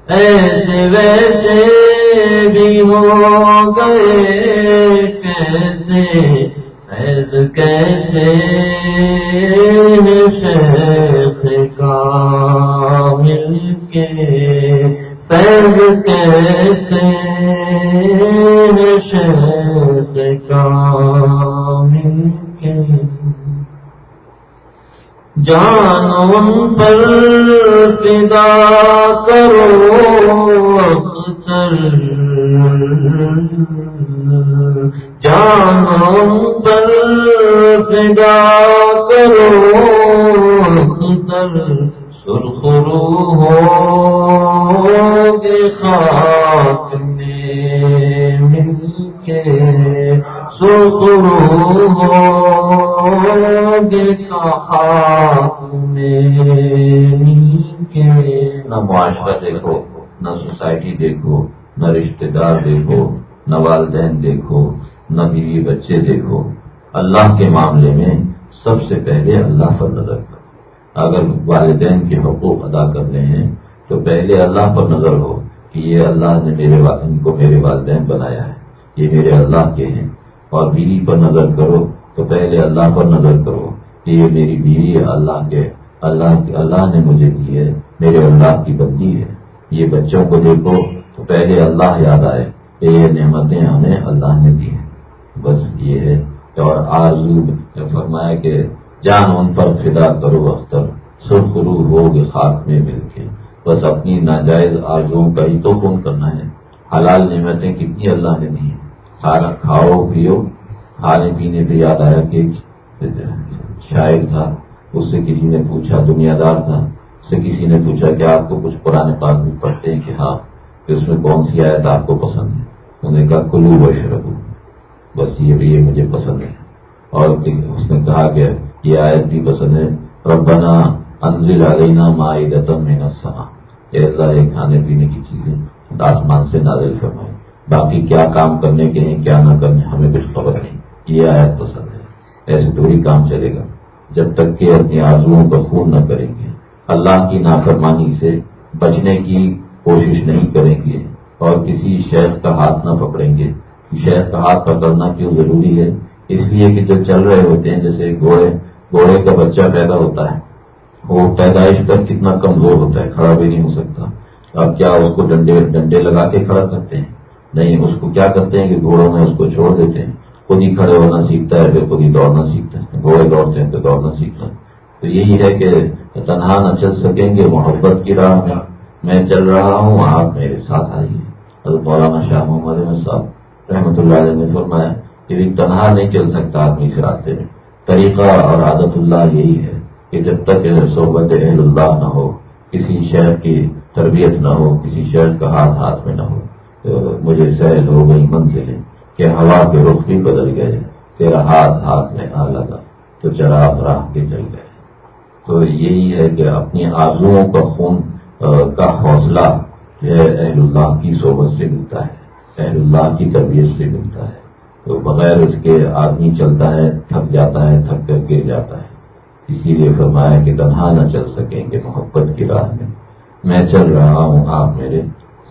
ایسے ویسے بھی ہو گئے کیسے ایسے کیسے شیخ کا مل کے پیغ کیسے شیخ کا پر فدا کرو اختر جان پر فدا کرو اختر سرخرو ہو گے خاک مل کے گے نہ معاشرہ دیکھو، نہ سوسائٹی دیکھو، نہ رشتہ دار دیکھو، نہ والدین دیکھو، نہ بیوی بچے دیکھو۔ اللہ کے معاملے میں سب سے پہلے اللہ پر نظر کرو۔ اگر والدین کے حقوق ادا کرنے ہیں، تو پہلے اللہ پر نظر ہو۔ کہ یہ اللہ نے میرے ان کو میرے والدین بنایا ہے۔ یہ میرے اللہ کے ہیں۔ اور بیوی پر نظر کرو تو پہلے اللہ پر نظر کرو کہ یہ میری بیوی اللہ کے اللہ کے اللہ نے مجھے دی ہے، میرے اللہ کی بندی ہے۔ یہ بچوں کو دیکھو تو پہلے اللہ یاد آئے کہ یہ نعمتیں ہمیں اللہ نے دی ہیں۔ بس یہ ہے۔ اور آرزو فرمایا کہ جان ان پر فدا کرو اختر سرخرو ہو خاک میں مل کے۔ بس اپنی ناجائز آرزوں کا ہی تو کون کرنا ہے۔ حلال نعمتیں کتنی اللہ نے دی ہیں۔ سارا کھاؤ، پیو، کھانے پینے پہ یاد آیا کہ شاعر تھا، اس سے کسی نے پوچھا دنیا دار تھا، اس سے کسی نے پوچھا کہ آپ کو کچھ پرانے پاک میں پڑھتے ہیں کہ ہاں کہ اس میں کون سی آیت آپ کو پسند ہے؟ انہوں نے کہا کلو و شربو بس یہ بھی یہ مجھے پسند ہے۔ اور اس نے کہا کہ یہ آیت بھی پسند ہے۔ ربنا انزل علینا معیدتم من السماء۔ اے اللہ یہ کھانے پینے کی چیزیں آسمان سے نازل فرمائے باقی کیا کام کرنے کے ہیں، کیا نہ کرنے، ہمیں کچھ خبر نہیں۔ یہ آیت پسند ہے۔ ایسے تھوڑی کام چلے گا۔ جب تک کہ اپنی آرزوؤں کا خون نہ کریں گے، اللہ کی نافرمانی سے بچنے کی کوشش نہیں کریں گے اور کسی شیخ کا ہاتھ نہ پکڑیں گے۔ شیخ کا ہاتھ پکڑنا کیوں ضروری ہے؟ اس لیے کہ جو چل رہے ہوتے ہیں، جیسے گھوڑے گھوڑے کا بچہ پیدا ہوتا ہے۔ وہ پیدائش پر کتنا کمزور ہوتا ہے، کھڑا بھی نہیں ہو سکتا۔ اب کیا اس کو ڈنڈے ڈنڈے لگا کے کھڑا کرتے ہیں؟ نہیں، اس کو کیا کرتے ہیں کہ گھوڑوں میں اس کو چھوڑ دیتے ہیں؟ خود ہی کھڑے ہونا سیکھتا ہے، پھر خود ہی دوڑنا سیکھتا ہے۔ گھوڑے دوڑتے ہیں تو دوڑنا سیکھتا ہے۔ تو یہی ہے کہ تنہا نہ چل سکیں گے، محبت کی راہ میں میں چل رہا ہوں، آپ میرے ساتھ آئیے۔ حضرت مولانا شاہ محمد صاحب رحمۃ اللہ علیہ نے فرمایا کہ تنہا نہیں چل سکتا آدمی اس راستے میں۔ طریقہ اور عادت اللہ یہی ہے۔ کہ جب تک صحبت اہل اللہ نہ ہو، کسی شہر کی تربیت نہ ہو، کسی شہر کا ہاتھ ہاتھ میں نہ ہو مجھے سہل ہو گئی منزلیں کہ ہوا کے رخ بھی بدل گئے، تیرا ہاتھ ہاتھ میں آ لگا، تو چراغ راہ کے چل گئے۔ تو یہی ہے کہ اپنی آرزوؤں کا خون کا حوصلہ جو ہے اہل اللہ کی صحبت سے ملتا ہے، اہل اللہ کی تربیت سے ملتا ہے۔ تو بغیر اس کے آدمی چلتا ہے، تھک جاتا ہے، تھک کر گر جاتا ہے۔ اسی لیے فرمایا کہ تنہا نہ چل سکیں گے محبت کی راہ میں میں چل رہا ہوں، آپ میرے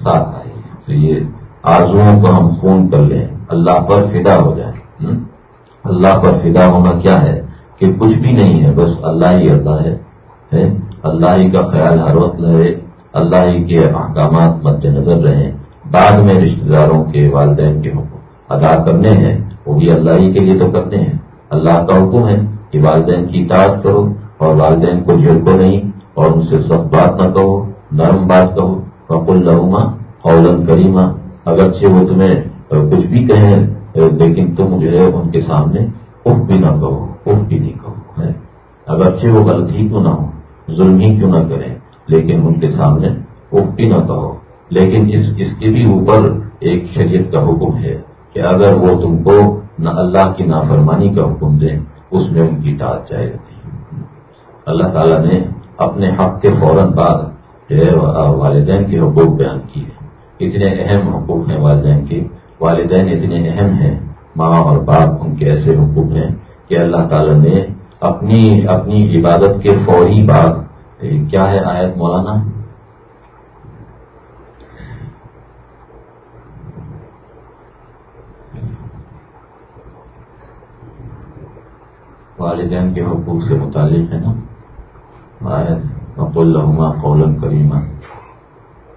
ساتھ آئیے۔ تو یہ آرزوؤں کو ہم خون کر لیں، اللہ پر فدا ہو جائیں۔ اللہ پر فدا ہونا کیا ہے؟ کہ کچھ بھی نہیں ہے، بس اللہ ہی اللہ ہے اللہ ہی کا خیال ہر وقت رہے، اللہ ہی کے احکامات مد نظر رہیں۔ بعد میں رشتے داروں کے والدین کے حکم ادا کرنے ہیں، وہ بھی اللہ ہی کے لیے تو کرتے ہیں۔ اللہ کا حکم ہے۔ کہ والدین کی اطاعت کرو اور والدین کو جھڑکو نہیں اور ان سے سخت بات نہ کہو، نرم بات کہو۔ وق الرحما اولن کریما۔ اگرچہ وہ تمہیں کچھ بھی کہیں، لیکن تم جو ہے ان کے سامنے اف بھی نہ کہو، اف بھی نہیں کہو۔ اگرچہ وہ غلطی کیوں نہ ہو ظلم ہی کیوں نہ کریں، لیکن ان کے سامنے اف بھی نہ کہو۔ لیکن اس اس کے بھی اوپر ایک شریعت کا حکم ہے کہ اگر وہ تم کو نہ اللہ کی نافرمانی کا حکم دیں اس میں ان کی ٹاٹ جائے گی اللہ تعالیٰ نے اپنے حق کے فوراً بعد جو ہے، والدین کے حقوق بیان کیے۔ اتنے اہم حقوق ہیں والدین کے۔ والدین اتنے اہم ہیں، ماں اور باپ ان کے ایسے حقوق ہیں کہ اللہ تعالیٰ نے اپنی اپنی عبادت کے فوری بعد کیا ہے آیت مولانا؟ والدین کے حقوق سے متعلق ہے نا؟ آیت مقل قول قولم کریمہ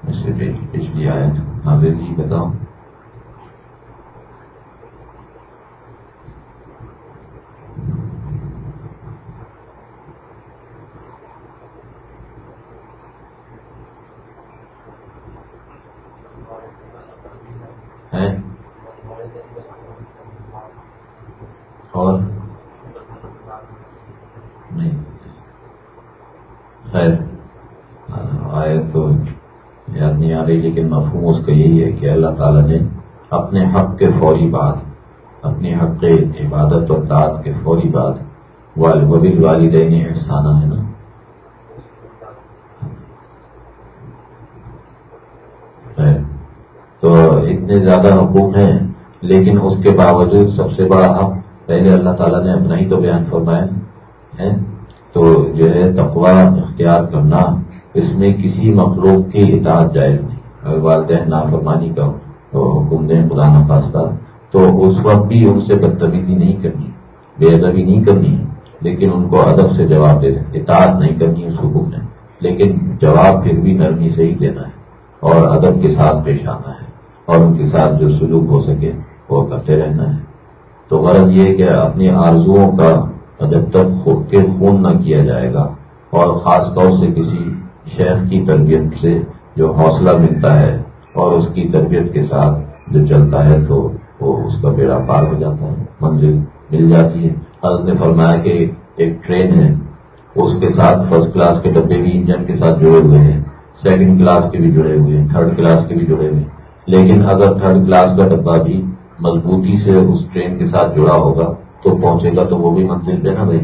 اس سے پچھلی آیت. حاضر جی بتاؤ اور نہیں خیر آئے تو یاد نہیں آ رہی لیکن مفہوم اس کا یہی ہے کہ اللہ تعالیٰ نے اپنے حق کے فوری بعد اپنی حق عبادت اور داد کے فوری بعد وبل والدین احسانہ، ہے نا؟ تو اتنے زیادہ حقوق ہیں، لیکن اس کے باوجود سب سے بڑا حق پہلے اللہ تعالیٰ نے اپنا ہی تو بیان فرمایا، ہے؟ تو جو ہے تقوا اختیار کرنا، اس میں کسی مخلوق کی اطاعت جائز نہیں۔ اگر والدین نافرمانی کا حکم دیں خدا نخواستہ تو اس وقت بھی ان سے بدتمیزی نہیں کرنی، بے ادبی نہیں کرنی، لیکن ان کو ادب سے جواب دے اطاعت نہیں کرنی، اس حکم نے لیکن جواب پھر بھی نرمی سے ہی دینا ہے، اور ادب کے ساتھ پیش آنا ہے، اور ان کے ساتھ جو سلوک ہو سکے وہ کرتے رہنا ہے۔ تو غرض یہ کہ اپنی آرزوؤں کا جب تک کے خون نہ کیا جائے گا، اور خاص طور سے کسی شیخ کی تربیت سے جو حوصلہ ملتا ہے اور اس کی تربیت کے ساتھ جو چلتا ہے تو وہ اس کا بیڑا پار ہو جاتا ہے، منزل مل جاتی ہے۔ حضرت نے فرمایا کہ ایک ٹرین ہے، اس کے ساتھ فرسٹ کلاس کے ڈبے بھی انجن کے ساتھ جڑے ہوئے ہیں، سیکنڈ کلاس کے بھی جڑے ہوئے ہیں، تھرڈ کلاس کے بھی جڑے ہوئے ہیں۔ لیکن اگر تھرڈ کلاس کا ڈبا بھی مضبوطی سے اس ٹرین کے ساتھ جڑا ہوگا تو پہنچے گا تو وہ بھی منزل پہ نا بھائی۔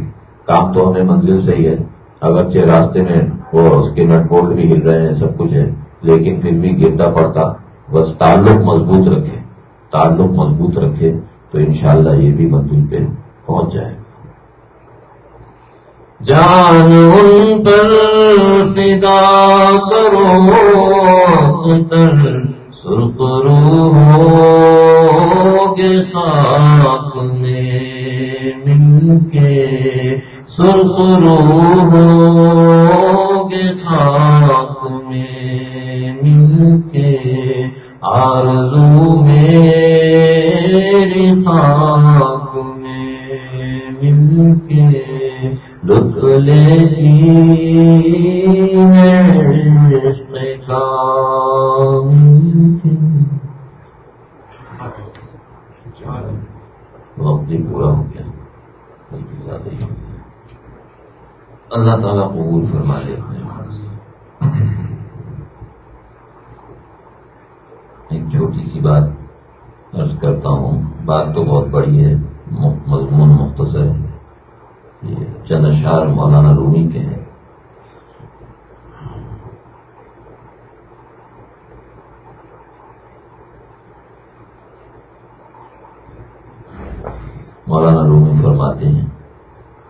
کام تو ہمیں منزل سے ہی ہے۔ اگرچہ راستے میں وہ اس کے نٹ بولٹ بھی ہل رہے ہیں، سب کچھ ہے۔ لیکن پھر بھی گرتا پڑتا، بس تعلق مضبوط رکھے، تعلق مضبوط رکھے تو انشاءاللہ یہ بھی منزل پہ پہنچ جائے گا۔ جان ان پر فدا کرو سرخرو گے خاک میں مل کے سرخرو گے خاک آرزو میری خاک میں مل کے لطف کا وقت پورا ہو گیا۔ اللہ تعالیٰ قبول فرما لیتے ہیں چھوٹی سی بات عرض کرتا ہوں۔ بات تو بہت بڑی ہے مضمون مختصر ہے۔ یہ چند اشعار مولانا رومی کے ہیں۔ مولانا رومی فرماتے ہیں،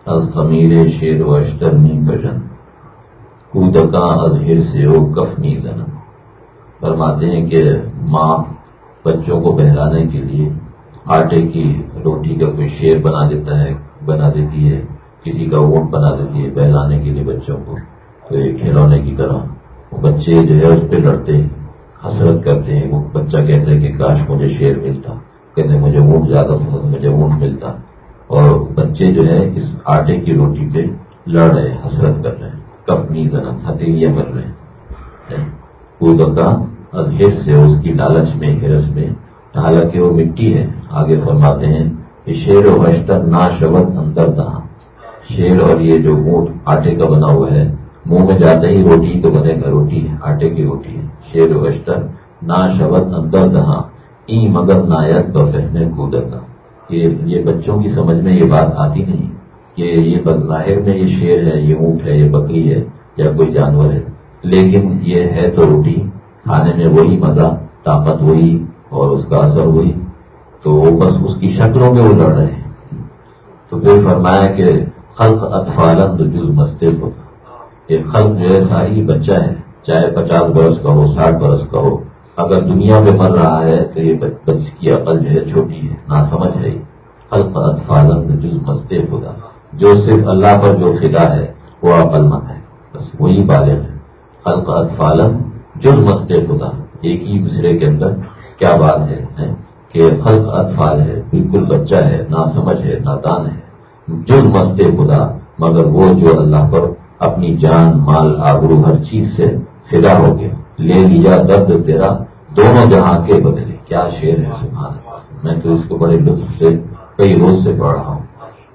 از خمیر شیر و اشترنی بجن کودکا ازہر سے ہو کفنی زنم فرماتے ہیں کہ ماں بچوں کو بہلانے کے لیے آٹے کی روٹی کا کوئی شیر بنا دیتا ہے، بنا دیتی ہے، کسی کا اونٹ بنا دیتی ہے بہلانے کے لیے بچوں کو۔ تو یہ کھلونے کی طرح بچے جو ہے اس پہ لڑتے ہیں، حسرت کرتے ہیں۔ وہ بچہ کہتے ہیں کہ کاش مجھے شیر ملتا۔ کہتے ہیں مجھے اونٹ زیادہ پسند، مجھے اونٹ ملتا۔ اور بچے جو ہے اس آٹے کی روٹی پہ لڑ رہے ہیں، حسرت کر رہے ہیں کپنی زنم ہتھیلیاں مر رہے ہیں۔ کا اظہر سے اس کی لالچ میں ہرس میں۔ حالانکہ وہ مٹی ہے۔ آگے فرماتے ہیں کہ شیر و اشتر نا شبت اندر دہاں۔ شیر اور یہ جو موٹ آٹے کا بنا ہوا ہے، منہ میں جاتے ہی روٹی تو بنے گا روٹی ہے، آٹے کی روٹی ہے۔ شیر و اشتر نا شبت اندر دہاں۔ ای مگر نایت تو فہم کود کا یہ بچوں کی سمجھ میں یہ بات آتی نہیں کہ یہ ظاہر میں یہ شیر ہے، یہ اونٹ ہے، یہ بکری ہے یا کوئی جانور ہے۔ لیکن یہ ہے تو روٹی، کھانے میں وہی مزہ، طاقت وہی اور اس کا اثر ہوئی تو وہ بس اس کی شکلوں میں وہ لڑ رہے ہیں۔ تو پھر فرمایا کہ خلق اطفالند جز مستق یہ خلق جو ہے ساری بچہ ہے۔ چاہے پچاس برس کا ہو، ساٹھ برس کا ہو۔ اگر دنیا میں مر رہا ہے تو یہ بچ کی عقل جو ہے چھوٹی ہے۔ نہ سمجھ ہے خلق اطفالند جز مستق ہوگا جو صرف اللہ پر جو فدا ہے، وہ عقل مند ہے۔ بس وہی بالغ ہے۔ خلق اطفالند جز مستق ہوگا ایک ہی دوسرے کے اندر کیا بات ہے کہ خلق اطفال ہے، بالکل بچہ ہے نہ سمجھ ہے، نادان ہے۔ جو مست خدا، مگر وہ جو اللہ پر اپنی جان، مال، آبرو، ہر چیز سے فدا ہو گیا۔ لے لیا درد تیرا، دونوں جہاں کے بدلے۔ کیا شعر ہے، سبحان میں تو اس کو بڑے لطف سے، کئی روز سے پڑھ رہا ہوں۔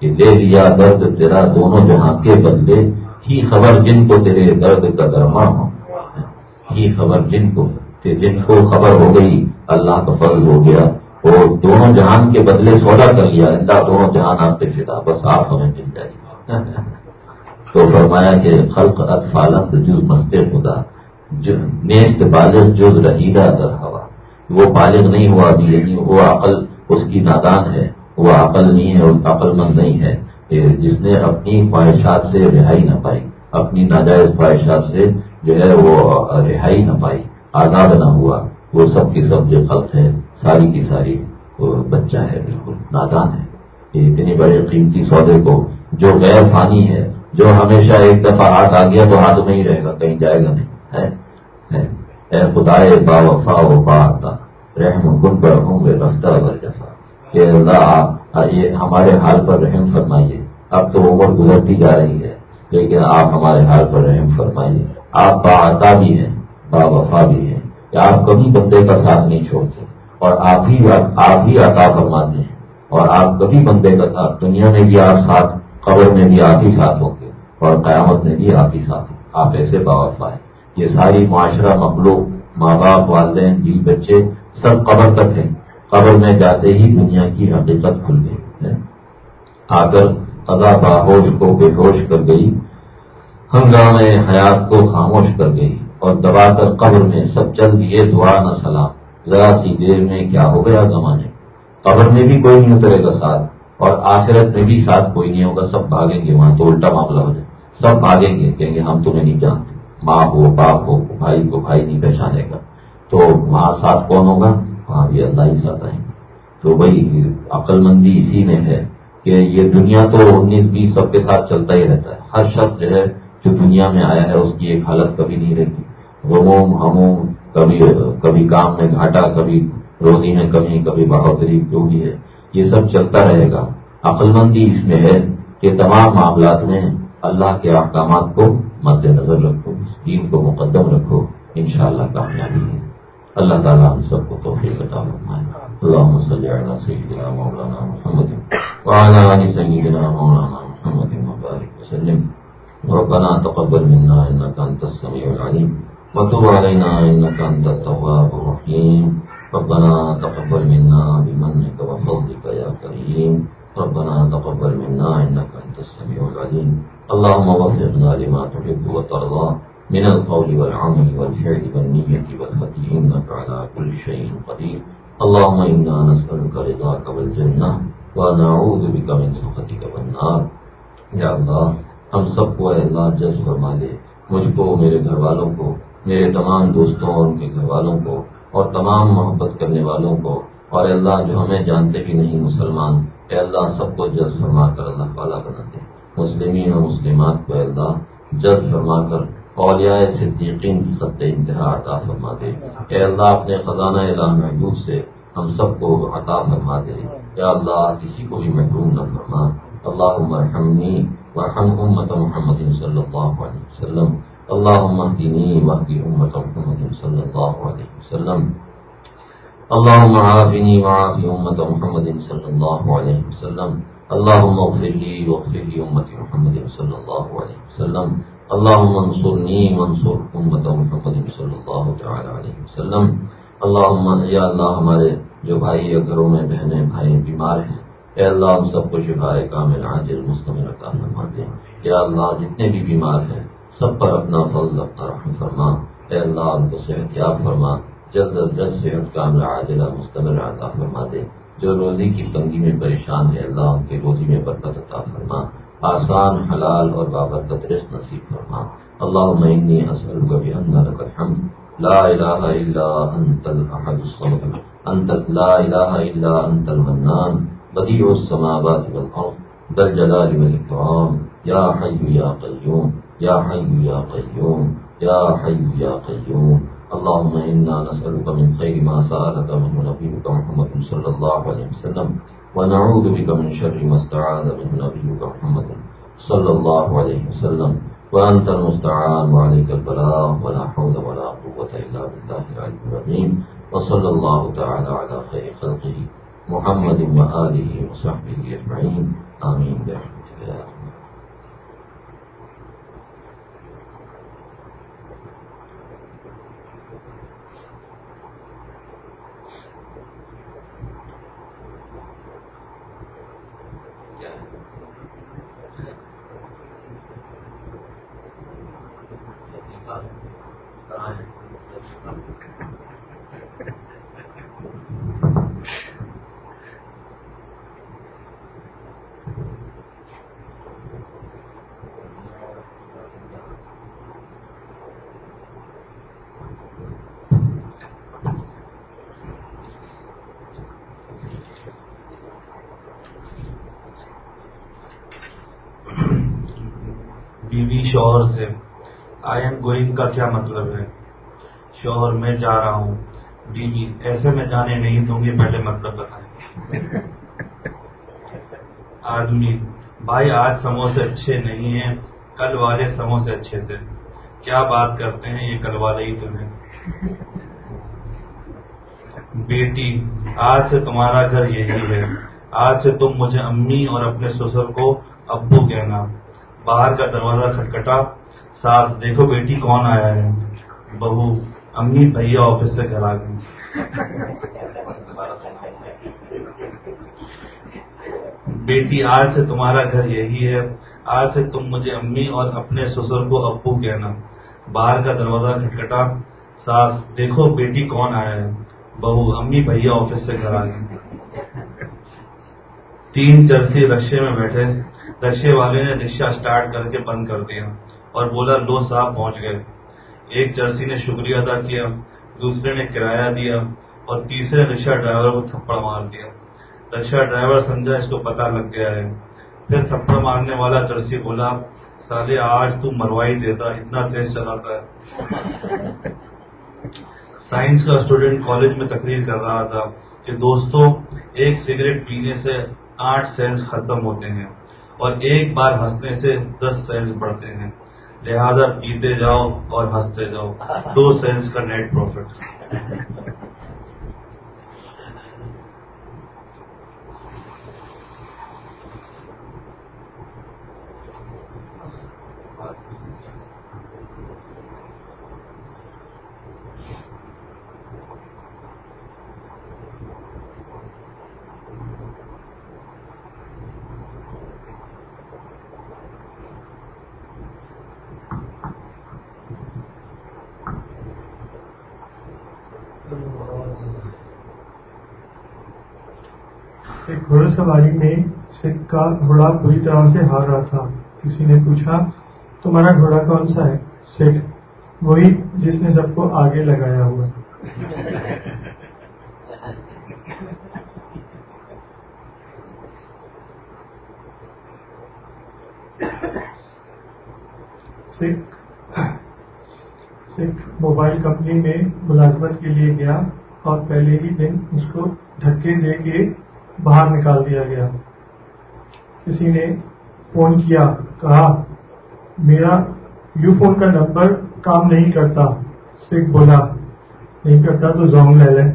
کہ لے لیا درد تیرا، دونوں جہاں کے بدلے ہی خبر جن کو تیرے درد کا درما ہو۔ ہی خبر جن کو جن کو خبر ہو گئی، اللہ کا فرض ہو گیا۔ وہ دونوں جہان کے بدلے سودا کر لیا اللہ دونوں جہان آپ پہ فدا، بس آپ ہمیں مل جائے تو فرمایا کہ خلق اطفالند جز مست خدا۔ نیست بالغ جز رحیدہ در ہوا۔ وہ بالغ نہیں ہوا ابھی یعنی وہ عقل، اس کی نادان ہے۔ وہ عقل نہیں ہے عقل مند نہیں ہے۔ جس نے اپنی خواہشات سے رہائی نہ پائی، اپنی ناجائز خواہشات سے جو ہے وہ رہائی نہ پائی، آزاد نہ ہوا، وہ سب کی سب جو خلق ہے ساری کی ساری، وہ بچہ ہے بالکل، نادان ہے۔ یہ اتنی بڑے قیمتی سودے کو جو غیر فانی ہے، جو ہمیشہ ایک دفعہ ہاتھ آ گیا تو ہاتھ میں ہی رہے گا، کہیں جائے گا نہیں، ہے؟ اے خدا با وفا و با آتا رحم گن پر ہوں گے رفتہ بر جفا۔ کہ اللہ، یہ ہمارے حال پر رحم فرمائیے۔ اب تو عمر گزرتی جا رہی ہے، لیکن آپ ہمارے حال پر رحم فرمائیے۔ آپ با بھی ہیں، با وفا بھی ہیں۔ کہ آپ کبھی بندے کا ساتھ نہیں چھوڑتے؟ اور آپ ہی آپ ہی عطا فرماتے ہیں۔ اور آپ کبھی بندے کا ساتھ، دنیا میں بھی آپ ساتھ، قبر میں بھی آپ ہی ساتھ ہوں گے۔ اور قیامت میں بھی آپ ہی ساتھ ہوں۔ آپ ایسے باوفا ہیں۔ یہ ساری معاشرہ مخلوق ماں باپ، والدین، بیوی، بچے سب قبر تک ہیں۔ قبر میں جاتے ہی دنیا کی حقیقت کھل گئی۔ آ کر قضا باہوش کو بے ہوش کر گئی، ہنگام حیات کو خاموش کر گئی اور دبا کر قبر میں سب چل دیے دعا نہ سلام۔ ذرا سی دیر میں کیا ہو گیا زمانے؟ قبر میں بھی کوئی نہیں اترے گا ساتھ، اور آخرت میں بھی ساتھ کوئی نہیں ہوگا، سب بھاگیں گے وہاں تو الٹا معاملہ ہو جائے۔ سب بھاگیں گے، کہیں گے ہم تمہیں نہیں جانتے، ماں ہو، باپ ہو، بھائی کو بھائی نہیں پہچانے گا۔ تو وہاں ساتھ کون ہوگا؟ وہاں بھی اللہ ہی ساتھ آئیں گے۔ تو وہی عقل مندی اسی میں ہے۔ کہ یہ دنیا تو انیس بیس سب کے ساتھ چلتا ہی رہتا ہے۔ ہر شخص جو ہے، جو دنیا میں آیا ہے، اس کی ایک حالت کبھی نہیں رہتی غموم ہموم کبھی کبھی کام میں گھاٹا، کبھی روزی میں کمی، کبھی بہتری جو بھی ہے۔ یہ سب چلتا رہے گا۔ عقل مندی اس میں ہے کہ تمام معاملات میں اللہ کے احکامات کو مد نظر رکھو دین کو مقدم رکھو۔ انشاءاللہ کامیابی ہے۔ اللہ تعالیٰ ہم سب کو توفیق بتا اللہ سیدنا مولانا محمد وعلى سيدنا مولانا محمد مبارک وسلم. ربنا تقبل منا انك انت السميع العليم. وتب علينا إنك أنت التواب الرحيم. ربنا تقبل منا بمنك وفضلك يا كريم. ربنا تقبل منا إنك أنت السميع العليم. اللهم وفقنا لما تحب وترضى. من القول والعمل والفعل والنية والهدي إنك على كل شيء قدير. اللهم إنا نسألك رضاك والجنة ونعوذ بك من سخطك والنار. یا اللہ، ہم سب کو اے اللہ جز فرما لے مجھ کو، میرے گھر والوں کو، میرے تمام دوستوں اور ان کے گھر والوں کو، اور تمام محبت کرنے والوں کو، اور اللہ جو ہمیں جانتے بھی نہیں مسلمان، اے اللہ سب کو جز فرما کر اللہ والا بنا دے مسلمین اور مسلمات کو اے اللہ جز فرما کر اولیاء صدیقین کی خط انتہا عطا فرما دے۔ اے اللہ، اپنے خزانہ اللہ محبوب سے ہم سب کو عطا فرما دے۔ یا اللہ، کسی کو بھی محروم نہ فرما۔ اللهم ارحمني وارحم أمة محمد صلى الله عليه وسلم۔ اللهم اهدني واهدي أمة محمد صلى الله عليه وسلم۔ اللهم عافني وعافي أمة محمد صلى الله عليه وسلم۔ اللهم اغفر لي واغفر لي أمة محمد صلى الله عليه وسلم۔ اللهم انصرني وانصر أمة محمد صلى الله تعالى عليه وسلم. اللهم یا اللہ ہمارے جو بھائی یا گھروں میں بہنیں بھائی بیمار ہیں، اے اللہ ہم سب کو شفا کامل، عاجل، مستمر عطا فرما دے۔ یا اللہ جتنے بھی بیمار ہیں، سب پر اپنا فضل، اپنا رحم فرما۔ اے اللہ ان کو صحت یاب فرما، جلد از جلد صحت کامل عاجلہ مستمر عطا فرما دے۔ جو روزی کی تنگی میں پریشان ہے اللہ ان کے روزی میں برکت عطا فرما۔ آسان، حلال اور بابرکت رس نصیب فرما۔ اللہ معنی اصل کبھی لك الحمد۔ لا الہ الا انت الاحد الصمد۔ انت لا الہ الا انت المنان بديع السماوات والأرض ذا الجلال والإكرام يا حي يا قيوم يا حي يا قيوم يا حي يا قيوم اللهم إنا نسألك من خير ما سألك منه نبيك محمد صلى الله عليه وسلم۔ ونعوذ بك من شر ما استعاذ منه نبيك محمد صلى الله عليه وسلم، وأنت المستعان وعليك البلاغ، ولا حول ولا قوة إلا بالله العلي العظيم، وصلى الله تعالى على خير خلقه محمد وآله وصحبه أجمعين. آمين برحمتك يا رب شوہر سے۔ آئی ایم گوئنگ کا کیا مطلب ہے؟ شوہر میں جا رہا ہوں۔ بیوی ایسے میں جانے نہیں دوں گی، پہلے مطلب بتائیں۔ آدمی، بھائی، آج سموسے اچھے نہیں ہیں، کل والے سموسے اچھے تھے۔ کیا بات کرتے ہیں؟ یہ کل والے ہی تمہیں بیٹی، آج سے تمہارا گھر یہی ہے۔ آج سے تم مجھے امی اور اپنے سسر کو ابو کہنا۔ باہر کا دروازہ کھٹکھٹا ساس دیکھو بیٹی کون آیا ہے۔ بہو، امی، بھیا، آفس سے گھر آ گئی بیٹی، آج سے تمہارا گھر یہی ہے۔ آج سے تم مجھے امی اور اپنے سسر کو ابو کہنا۔ باہر کا دروازہ کھٹکھٹا ساس دیکھو بیٹی کون آیا ہے۔ بہو، امی، بھیا، آفس سے گھر آ گئی تین چرسی رشے میں بیٹھے۔ رشے والے نے رکشا اسٹارٹ کر کے بند کر دیا اور بولا، لو صاحب پہنچ گئے۔ ایک جرسی نے شکریہ ادا کیا، دوسرے نے کرایہ دیا اور تیسرے رکشا ڈرائیور کو تھپڑ مار دیا۔ رکشا ڈرائیور سمجھا، اس کو پتا لگ گیا ہے۔ پھر تھپڑ مارنے والا جرسی بولا، سالے، آج تو مروائی دیتا، اتنا تیز چلاتا ہے۔ سائنس کا اسٹوڈینٹ کالج میں تقریر کر رہا تھا کہ دوستوں ایک سگریٹ پینے سے آٹھ سینس ختم ہوتے ہیں۔ اور ایک بار ہنسنے سے دس سینس بڑھتے ہیں۔ لہذا پیتے جاؤ اور ہنستے جاؤ۔ دو سینس کا نیٹ پروفٹ۔ ایک گھوڑ سواری میں سکھ کا گھوڑا بری طرح سے ہار رہا تھا۔ کسی نے پوچھا، تمہارا گھوڑا کون سا ہے؟ سکھ وہی جس نے سب کو آگے لگایا ہوا سکھ سکھ موبائل کمپنی میں ملازمت کے لیے گیا اور پہلے ہی دن اس کو دھکے دے کے باہر نکال دیا گیا۔ کسی نے فون کیا، کہا، میرا یو فون کا نمبر کام نہیں کرتا۔ سکھ بولا، نہیں کرتا تو زونگ لے لیں۔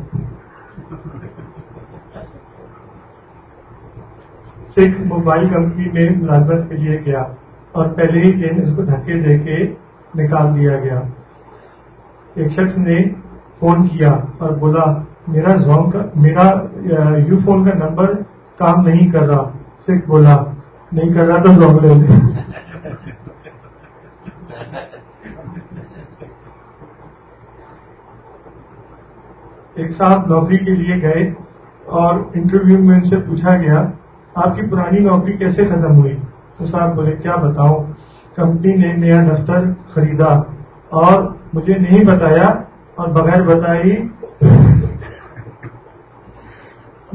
سکھ موبائل کمپنی میں ملازمت کے لیے گیا اور پہلے ہی دن اس کو دھکے دے کے نکال دیا گیا۔ ایک شخص نے فون کیا اور بولا میرا زونگ کا میرا یو فون کا نمبر کام نہیں کر رہا سکھ بولا، نہیں کر رہا تو زونگ لے لیں ایک صاحب نوکری کے لیے گئے اور انٹرویو میں ان سے پوچھا گیا، آپ کی پرانی نوکری کیسے ختم ہوئی؟ تو صاحب بولے، کیا بتاؤں؟ کمپنی نے نیا دفتر خریدا اور مجھے نہیں بتایا اور بغیر بتائی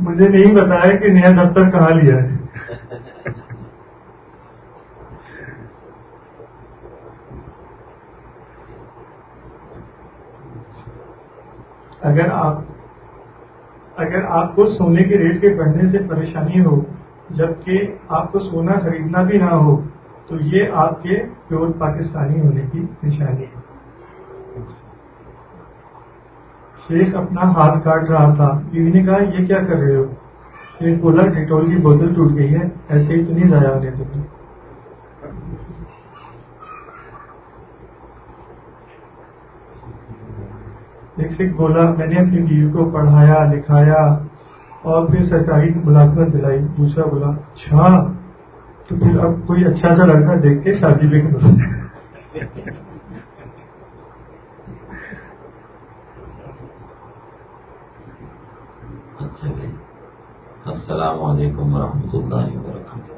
مجھے نہیں بتایا کہ نیا دفتر کہاں لیا ہے۔ اگر آپ اگر آپ کو سونے کے ریٹ کے بڑھنے سے پریشانی ہو، جبکہ آپ کو سونا خریدنا بھی نہ ہو، تو یہ آپ کے پیور پاکستانی ہونے کی نشانی ہے۔ شیخ اپنا ہاتھ کاٹ رہا تھا۔ بیوی نے کہا، یہ کیا کر رہے ہو؟ شیخ بولا ڈیٹول کی بوتل ٹوٹ گئی ہے، ایسے ہی تو نہیں ضائع ہونے دیتے۔ ایک سکھ بولا، میں نے اپنی بیوی کو پڑھایا، لکھایا اور پھر سرکاری ملازمت دلائی۔ دوسرا بولا اچھا تو پھر اب کوئی اچھا سا لڑکا دیکھ کے شادی بھی کرو۔ سکے السلام علیکم ورحمۃ اللہ وبرکاتہ۔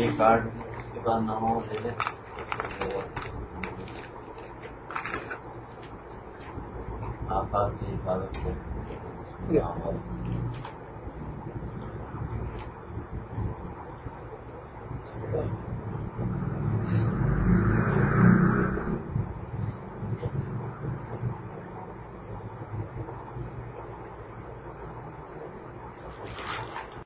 یہ کارڈ کے بعد ہو سے حفاظت کریں۔